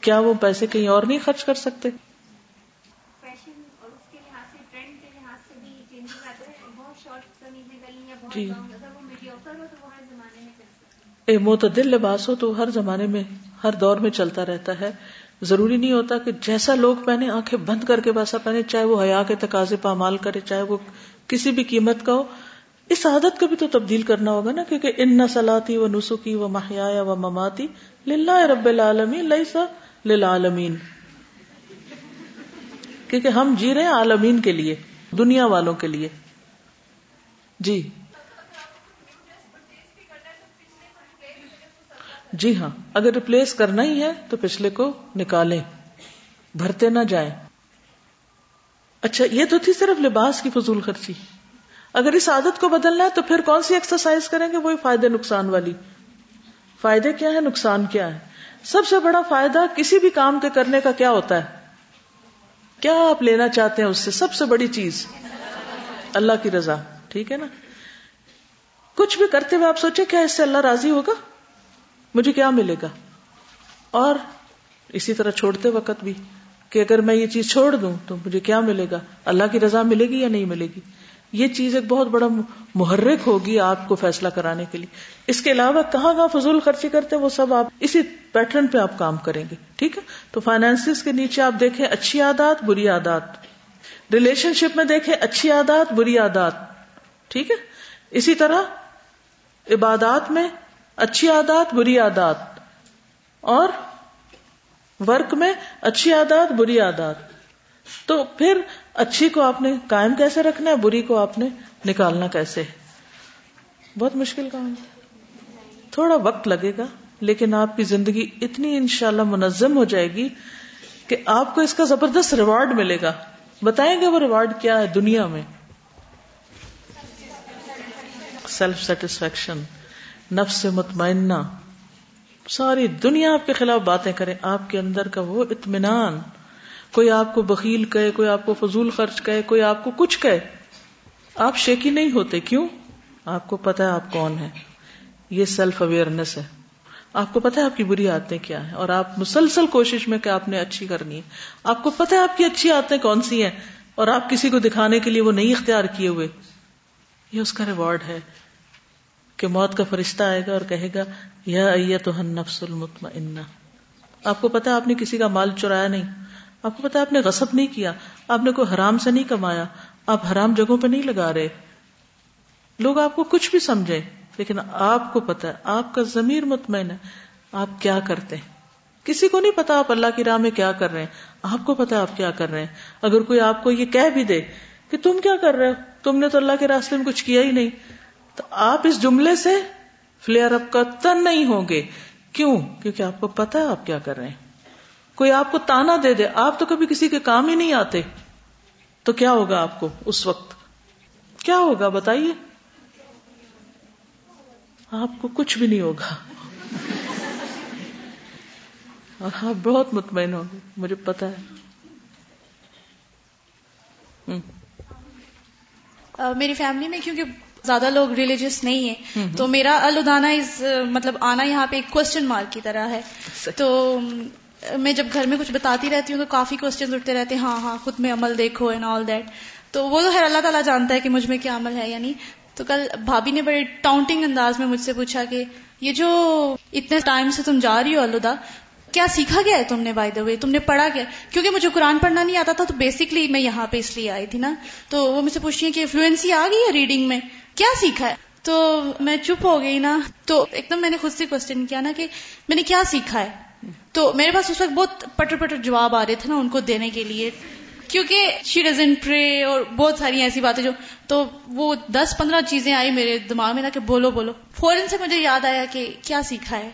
کیا وہ پیسے کہیں اور نہیں خرچ کر سکتے؟ جی۔ اے معتدل لباس ہو تو ہر زمانے میں ہر دور میں چلتا رہتا ہے۔ ضروری نہیں ہوتا کہ جیسا لوگ پہنے آنکھیں بند کر کے ویسا پہنے، چاہے وہ حیا کے تقاضے پامال کرے، چاہے وہ کسی بھی قیمت کا ہو، اس عادت کو بھی تو تبدیل کرنا ہوگا نا، کیونکہ ان نسلاتی و نسخی و محیا و مماتی للہ رب العالمین لئیسا للعالمین۔ کیونکہ ہم جی رہے ہیں عالمین کے لیے، دنیا والوں کے لیے۔ جی۔ جی ہاں اگر ریپلیس کرنا ہی ہے تو پچھلے کو نکالیں۔ بھرتے نہ جائیں۔ اچھا یہ تو تھی صرف لباس کی فضول خرچی۔ اگر اس عادت کو بدلنا ہے تو پھر کون سی ایکسرسائز کریں گے؟ وہی فائدے نقصان والی۔ فائدے کیا ہے نقصان کیا ہے سب سے بڑا فائدہ کسی بھی کام کے کرنے کا کیا ہوتا ہے؟ کیا آپ لینا چاہتے ہیں اس سے؟ سب سے بڑی چیز۔ اللہ کی رضا، ٹھیک ہے نا؟ کچھ بھی کرتے ہوئے آپ سوچے کیا اس سے اللہ راضی ہوگا؟ مجھے کیا ملے گا؟ اور اسی طرح چھوڑتے وقت بھی کہ اگر میں یہ چیز چھوڑ دوں تو مجھے کیا ملے گا؟ اللہ کی رضا ملے گی یا نہیں ملے گی؟ یہ چیز ایک بہت بڑا محرک ہوگی آپ کو فیصلہ کرانے کے لیے۔ اس کے علاوہ کہاں کہاں فضول خرچی کرتے وہ سب آپ اسی پیٹرن پہ آپ کام کریں گے، ٹھیک ہے؟ تو فائنینس کے نیچے آپ دیکھیں اچھی عادات، بری عادات۔ ریلیشن شپ میں دیکھیں اچھی عادات، بری عادات، ٹھیک ہے؟ اسی طرح عبادات میں اچھی عادات، بری عادات۔ اور ورک میں اچھی عادات، بری عادات۔ تو پھر اچھی کو آپ نے قائم کیسے رکھنا ہے، بری کو آپ نے نکالنا کیسے؟ بہت مشکل کام تھوڑا وقت لگے گا، لیکن آپ کی زندگی اتنی انشاءاللہ منظم ہو جائے گی کہ آپ کو اس کا زبردست ریوارڈ ملے گا۔ بتائیں گے وہ ریوارڈ کیا ہے دنیا میں؟ سیلف سیٹسفیکشن نفس مطمئنہ، ساری دنیا آپ کے خلاف باتیں کریں آپ کے اندر کا وہ اطمینان، کوئی آپ کو بکیل کہے، کوئی آپ کو فضول خرچ کہے، کوئی آپ کو کچھ کہے، آپ شیکی نہیں ہوتے، کیوں؟ آپ کو پتا ہے آپ کون ہے یہ سیلف اویئرنیس ہے۔ آپ کو پتا ہے آپ کی بری آدتیں کیا ہے اور آپ مسلسل کوشش میں کہ آپ نے اچھی کرنی ہے۔ آپ کو پتا ہے آپ کی اچھی آدتیں کون سی ہیں، اور آپ کسی کو دکھانے کے لیے وہ نہیں اختیار کیے ہوئے۔ یہ اس کا ریوارڈ ہے۔ کہ موت کا فرشتہ آئے گا اور کہے گا، یا تو نفس المطمئنہ۔ آپ کو پتا آپ نے کسی کا مال چرایا نہیں۔ آپ کو پتا آپ نے غصب نہیں کیا۔ آپ نے کوئی حرام سے نہیں کمایا۔ آپ حرام جگہوں پہ نہیں لگا رہے۔ لوگ آپ کو کچھ بھی سمجھے لیکن آپ کو پتا ہے، آپ کا ضمیر مطمئن ہے۔ آپ کیا کرتے ہیں؟ کسی کو نہیں پتا آپ اللہ کی راہ میں کیا کر رہے ہیں۔ آپ کو پتا آپ کیا کر رہے ہیں۔ اگر کوئی آپ کو یہ کہہ بھی دے کہ تم کیا کر رہے ہو؟ تم نے تو اللہ کے راستے میں کچھ کیا ہی نہیں۔ تو آپ اس جملے سے فلیئر اپ کا تن نہیں ہوں گے۔ کیوں؟ کیونکہ آپ کو پتا ہے آپ کیا کر رہے ہیں۔ کوئی آپ کو تانا دے دے، آپ تو کبھی کسی کے کام ہی نہیں آتے۔ تو کیا ہوگا آپ کو اس وقت؟ کیا ہوگا؟ بتائیے۔ آپ کو کچھ بھی نہیں ہوگا۔ اور آپ بہت مطمئن ہوں گے، مجھے پتا ہے۔ میری فیملی میں کیونکہ زیادہ لوگ ریلیجیس نہیں ہیں۔ تو میرا الدانا از مطلب آنا یہاں پہ ایک کوشچن مارک کی طرح ہے۔ تو میں جب گھر میں کچھ بتاتی رہتی ہوں تو کافی کوشچن اٹھتے رہتے ہیں ہاں ہاں خود میں عمل دیکھو اینڈ آل دیٹ تو وہ تو ہے اللہ تعالیٰ جانتا ہے کہ مجھ میں کیا عمل ہے یعنی تو کل بھابھی نے بڑے ٹاؤنٹنگ انداز میں مجھ سے پوچھا کہ یہ جو اتنے ٹائم سے تم جا رہی ہو الدا کیا سیکھا گیا ہے تم نے بائی دا وے تم نے پڑھا گیا کیونکہ مجھے قرآن پڑھنا نہیں آتا تھا تو بیسکلی میں یہاں پہ اس لیے آئی تھی نا۔ تو وہ مجھ سے پوچھتی ہیں کہ فلوئنسی آ گئی ہے ریڈنگ میں؟ کیا سیکھا ہے؟ تو میں چپ ہو گئی نا، تو ایک دم میں نے خود سے کوشچن کیا نا کہ میں نے کیا سیکھا ہے؟ تو میرے پاس اس وقت بہت پٹر پٹر جواب آ رہے تھے نا ان کو دینے کے لیے، کیونکہ شی ڈزن پرے اور بہت ساری ایسی باتیں جو، تو وہ دس پندرہ چیزیں آئی میرے دماغ میں نا کہ بولو بولو۔ فوراً سے مجھے یاد آیا کہ کیا سیکھا ہے۔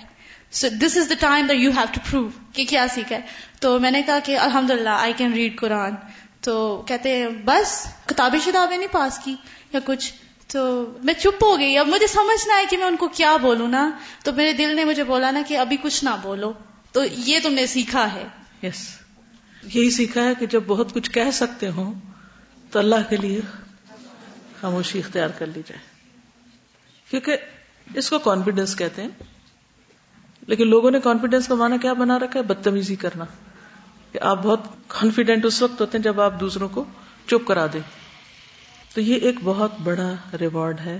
So this is the time that you have to prove کہ کیا سیکھا ہے۔ تو میں نے کہا کہ الحمد للہ آئی کین ریڈ قرآن تو کہتے ہیں، بس کتابیں شتابیں نہیں پاس کی یا کچھ۔ تو میں چپ ہو گئی۔ اب مجھے سمجھنا ہے کہ میں ان کو کیا بولوں نا۔ تو میرے دل نے مجھے بولا نا کہ ابھی کچھ نہ بولو۔ تو یہ تم نے سیکھا ہے۔ یس یہی سیکھا ہے کہ جب بہت کچھ کہہ سکتے ہوں تو اللہ کے لیے خاموشی اختیار کر لی جائے۔ کیونکہ اس کو کانفیڈینس کہتے ہیں۔ لیکن لوگوں نے کانفیڈینس کا مانا کیا بنا رکھا ہے؟ بدتمیزی کرنا۔ کہ آپ بہت کانفیڈینٹ اس وقت ہوتے ہیں جب آپ دوسروں کو چپ کرا دیں۔ تو یہ ایک بہت بڑا ریوارڈ ہے۔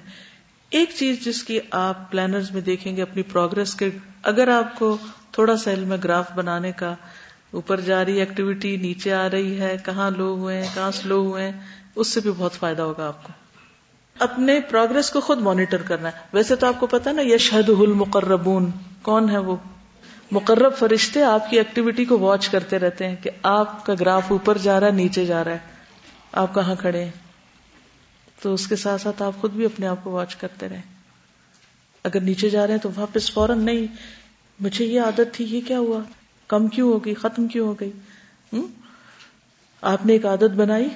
ایک چیز جس کی آپ پلانرز میں دیکھیں گے اپنی پروگرس کے، اگر آپ کو تھوڑا سا علم گراف بنانے کا اوپر جا رہی ایکٹیویٹی نیچے آ رہی ہے، کہاں لو ہوئے ہیں، کہاں سلو ہوئے ہیں، اس سے بھی بہت فائدہ ہوگا آپ کو۔ اپنے پروگرس کو خود مانیٹر کرنا ہے۔ ویسے تو آپ کو پتا نا یشہد المقربون۔ کون ہے وہ؟ مقرب فرشتے آپ کی ایکٹیویٹی کو واچ کرتے رہتے ہیں کہ آپ کا گراف اوپر جا رہا ہے، نیچے جا رہا ہے۔ آپ کہاں کھڑے ہیں؟ تو اس کے ساتھ ساتھ آپ خود بھی اپنے آپ کو واچ کرتے رہیں۔ اگر نیچے جا رہے ہیں تو واپس فوراً نہیں، مجھے یہ عادت تھی، یہ کیا ہوا؟ کم کیوں ہو گئی؟ ختم کیوں ہو گئی؟ آپ نے ایک عادت بنائی،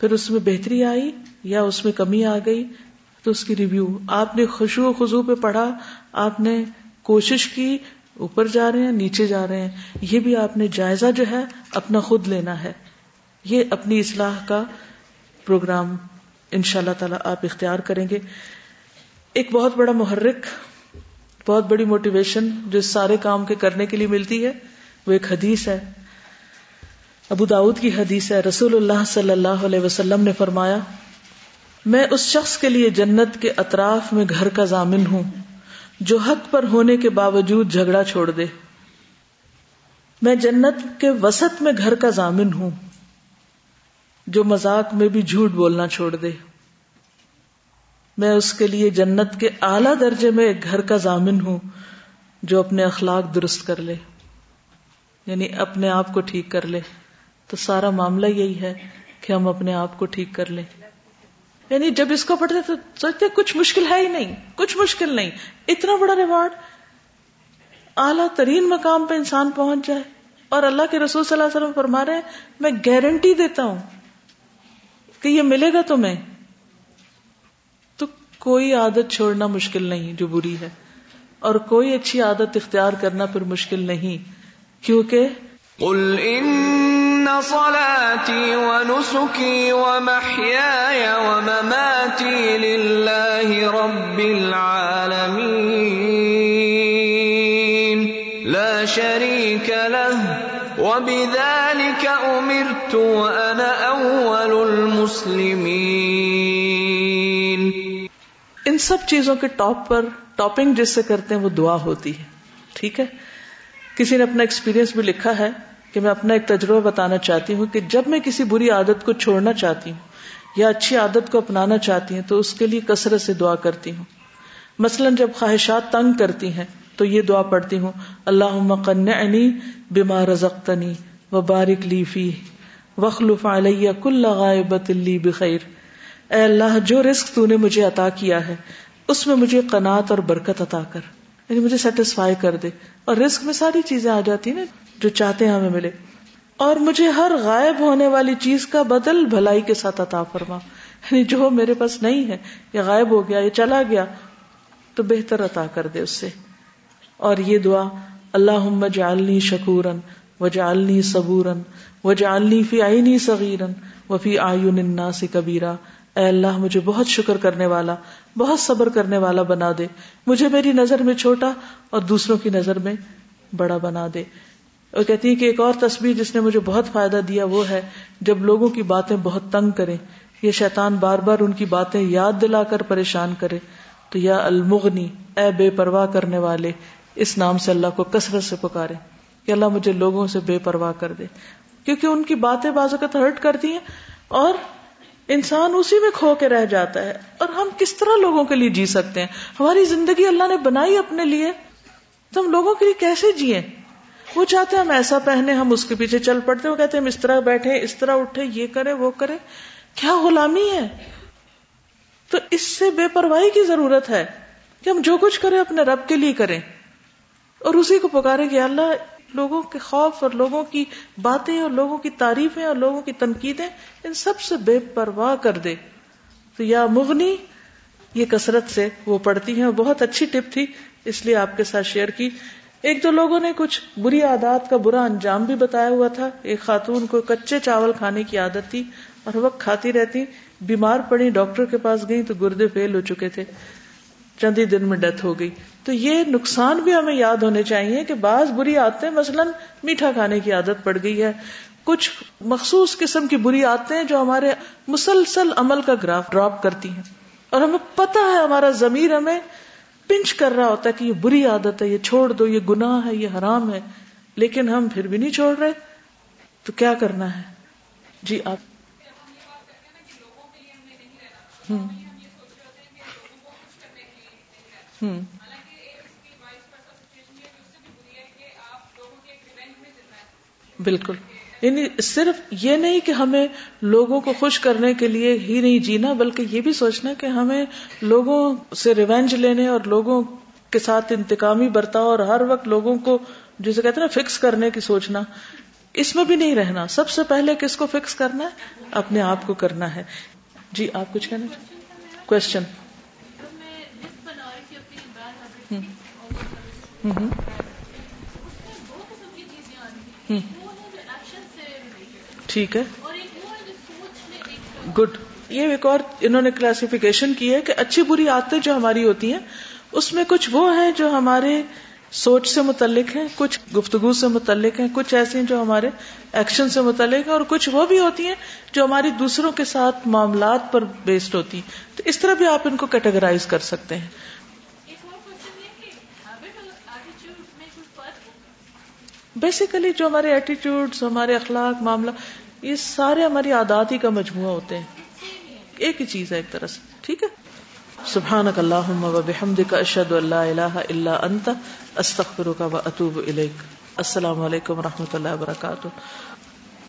پھر اس میں بہتری آئی یا اس میں کمی آ گئی؟ تو اس کی ریویو آپ نے خوشو خزو پہ پڑھا، آپ نے کوشش کی، اوپر جا رہے ہیں، نیچے جا رہے ہیں۔ یہ بھی آپ نے جائزہ جو ہے، اپنا خود لینا ہے۔ یہ اپنی اصلاح کا پروگرام ان شاء اللہ تعالی آپ اختیار کریں گے۔ ایک بہت بڑا محرک، بہت بڑی موٹیویشن جو اس سارے کام کے کرنے کے لیے ملتی ہے، وہ ایک حدیث ہے۔ ابو داود کی حدیث ہے، رسول اللہ صلی اللہ علیہ وسلم نے فرمایا، میں اس شخص کے لیے جنت کے اطراف میں گھر کا ضامن ہوں، جو حق پر ہونے کے باوجود جھگڑا چھوڑ دے۔ میں جنت کے وسط میں گھر کا ضامن ہوں۔ جو مذاق میں بھی جھوٹ بولنا چھوڑ دے۔ میں اس کے لیے جنت کے اعلی درجے میں ایک گھر کا ضامن ہوں جو اپنے اخلاق درست کر لے یعنی اپنے آپ کو ٹھیک کر لے۔ تو سارا معاملہ یہی ہے کہ ہم اپنے آپ کو ٹھیک کر لیں۔ یعنی جب اس کو پڑھتے تو سوچتے کچھ مشکل ہے ہی نہیں، کچھ مشکل نہیں۔ اتنا بڑا ریوارڈ۔ اعلیٰ ترین مقام پہ انسان پہنچ جائے۔ اور اللہ کے رسول صلی اللہ علیہ وسلم فرما رہے ہیں، میں گارنٹی دیتا ہوں کہ یہ ملے گا تمہیں؟ تو کوئی عادت چھوڑنا مشکل نہیں جو بری ہے، اور کوئی اچھی عادت اختیار کرنا پھر مشکل نہیں، کیونکہ قل ان صلاتي ونسكي ومحياي ومماتي لله رب العالمين. لا شريك له وبذلك امرت وانا اول المسلمين. ان سب چیزوں کے ٹاپ پر ٹاپنگ جس سے کرتے ہیں وہ دعا ہوتی ہے، ٹھیک ہے؟ کسی نے اپنا ایکسپیرینس بھی لکھا ہے کہ میں اپنا ایک تجربہ بتانا چاہتی ہوں کہ جب میں کسی بری عادت کو چھوڑنا چاہتی ہوں یا اچھی عادت کو اپنانا چاہتی ہوں تو اس کے لیے کثرت سے دعا کرتی ہوں۔ مثلا جب خواہشات تنگ کرتی ہیں تو یہ دعا پڑھتی ہوں۔ اللہ مقن بیمار رزقتنی و بارک لیفی وخلف علیہ کل غائبت لی بخیر۔ اے اللہ، جو رزق تو نے مجھے عطا کیا ہے، اس میں مجھے قناعت اور برکت عطا کر۔ یعنی مجھے سیٹسفائی کر دے۔ اور رزق میں ساری چیزیں آ جاتی ہیں نا، جو چاہتے ہیں ہمیں ملے۔ اور مجھے ہر غائب ہونے والی چیز کا بدل بھلائی کے ساتھ عطا فرما۔ یعنی جو میرے پاس نہیں ہے یا غائب ہو گیا یا چلا گیا، تو بہتر عطا کر دے اس سے۔ اور یہ دعا اللہ جعلنی شکورن و جالنی صبورن و جالنی فی آئینی صغیرن و فی آئین الناس کبیرہ اے اللہ، مجھے بہت شکر کرنے والا، بہت صبر کرنے والا بنا دے۔ مجھے میری نظر میں چھوٹا اور دوسروں کی نظر میں بڑا بنا دے۔ اور کہتی ہے کہ ایک اور تصویر جس نے مجھے بہت فائدہ دیا وہ ہے، جب لوگوں کی باتیں بہت تنگ کریں، یہ شیطان بار بار ان کی باتیں یاد دلا کر پریشان کرے۔ تو یا المغنی، اے بے پرواہ کرنے والے اس نام سے اللہ کو کثرت سے پکارے کہ اللہ مجھے لوگوں سے بے پرواہ کر دے۔ کیونکہ ان کی باتیں بعض اوقات ہرٹ کرتی ہیں اور انسان اسی میں کھو کے رہ جاتا ہے۔ اور ہم کس طرح لوگوں کے لیے جی سکتے ہیں؟ ہماری زندگی اللہ نے بنائی اپنے لیے۔ تو ہم لوگوں کے لیے کیسے جیے؟ وہ چاہتے ہیں ہم ایسا پہنے، ہم اس کے پیچھے چل پڑتے وہ کہتے ہیں ہم اس طرح بیٹھے، اس طرح اٹھے، یہ کرے، وہ کرے۔ کیا غلامی ہے؟ تو اس سے بے پرواہی کی ضرورت ہے کہ ہم جو کچھ کریں، اپنے رب کے لیے کریں۔ اور اسی کو پکارے کہ اللہ، لوگوں کے خوف اور لوگوں کی باتیں اور لوگوں کی تعریفیں اور لوگوں کی تنقیدیں، ان سب سے بے پرواہ کر دے۔ تو یا مغنی، یہ کثرت سے وہ پڑھتی ہیں، بہت اچھی ٹپ تھی، اس لیے آپ کے ساتھ شیئر کی۔ ایک دو لوگوں نے کچھ بری عادات کا برا انجام بھی بتایا ہوا تھا۔ ایک خاتون کو کچے چاول کھانے کی عادت تھی اور وقت کھاتی رہتی، بیمار پڑی، ڈاکٹر کے پاس گئی تو گردے فیل ہو چکے تھے۔ چند ہی دن میں ڈیتھ ہو گئی۔ تو یہ نقصان بھی ہمیں یاد ہونے چاہیے کہ بعض بری عادتیں مثلاً میٹھا کھانے کی عادت پڑ گئی ہے۔ کچھ مخصوص قسم کی بری عادتیں جو ہمارے مسلسل عمل کا گراف ڈراپ کرتی ہیں۔ اور ہمیں پتا ہے ہمارا ضمیر ہمیں پنچ کر رہا ہوتا ہے کہ یہ بری عادت ہے، یہ چھوڑ دو، یہ گناہ ہے، یہ حرام ہے۔ لیکن ہم پھر بھی نہیں چھوڑ رہے۔ تو کیا کرنا ہے؟ جی آپ۔ ہوں۔ ہوں۔ بالکل۔ یعنی صرف یہ نہیں کہ ہمیں لوگوں کو خوش کرنے کے لیے ہی نہیں جینا، بلکہ یہ بھی سوچنا کہ ہمیں لوگوں سے ریونج لینے اور لوگوں کے ساتھ انتقامی برتاؤ اور ہر وقت لوگوں کو جسے کہتے ہیں نا فکس کرنے کی سوچنا۔ اس میں بھی نہیں رہنا۔ سب سے پہلے کس کو فکس کرنا ہے؟ اپنے آپ کو کرنا ہے۔ جی آپ کچھ کہنا چاہتے کوشچن ٹھیک ہے۔ گڈ یہ ایک اور انہوں نے کلاسیفیکیشن کی ہے کہ اچھی بری عادتیں جو ہماری ہوتی ہیں، اس میں کچھ وہ ہیں جو ہمارے سوچ سے متعلق ہیں، کچھ گفتگو سے متعلق ہیں، کچھ ایسے ہیں جو ہمارے ایکشن سے متعلق ہیں، اور کچھ وہ بھی ہوتی ہیں جو ہماری دوسروں کے ساتھ معاملات پر بیسڈ ہوتی ہیں۔ تو اس طرح بھی آپ ان کو کیٹیگرائز کر سکتے ہیں۔ بیسیکلی جو ہمارے ایٹیٹیوڈ ہمارے اخلاق، معاملہ، یہ سارے ہماری عادات ہی کا مجموعہ ہوتے ہیں۔ ایک ہی چیز ہے ایک طرح سے، ٹھیک ہے؟ سبحان اللہ و بحمد کا اشد اللہ اللہ اللہ انت استخر کا و السلام علیکم و رحمۃ اللہ وبرکاتہ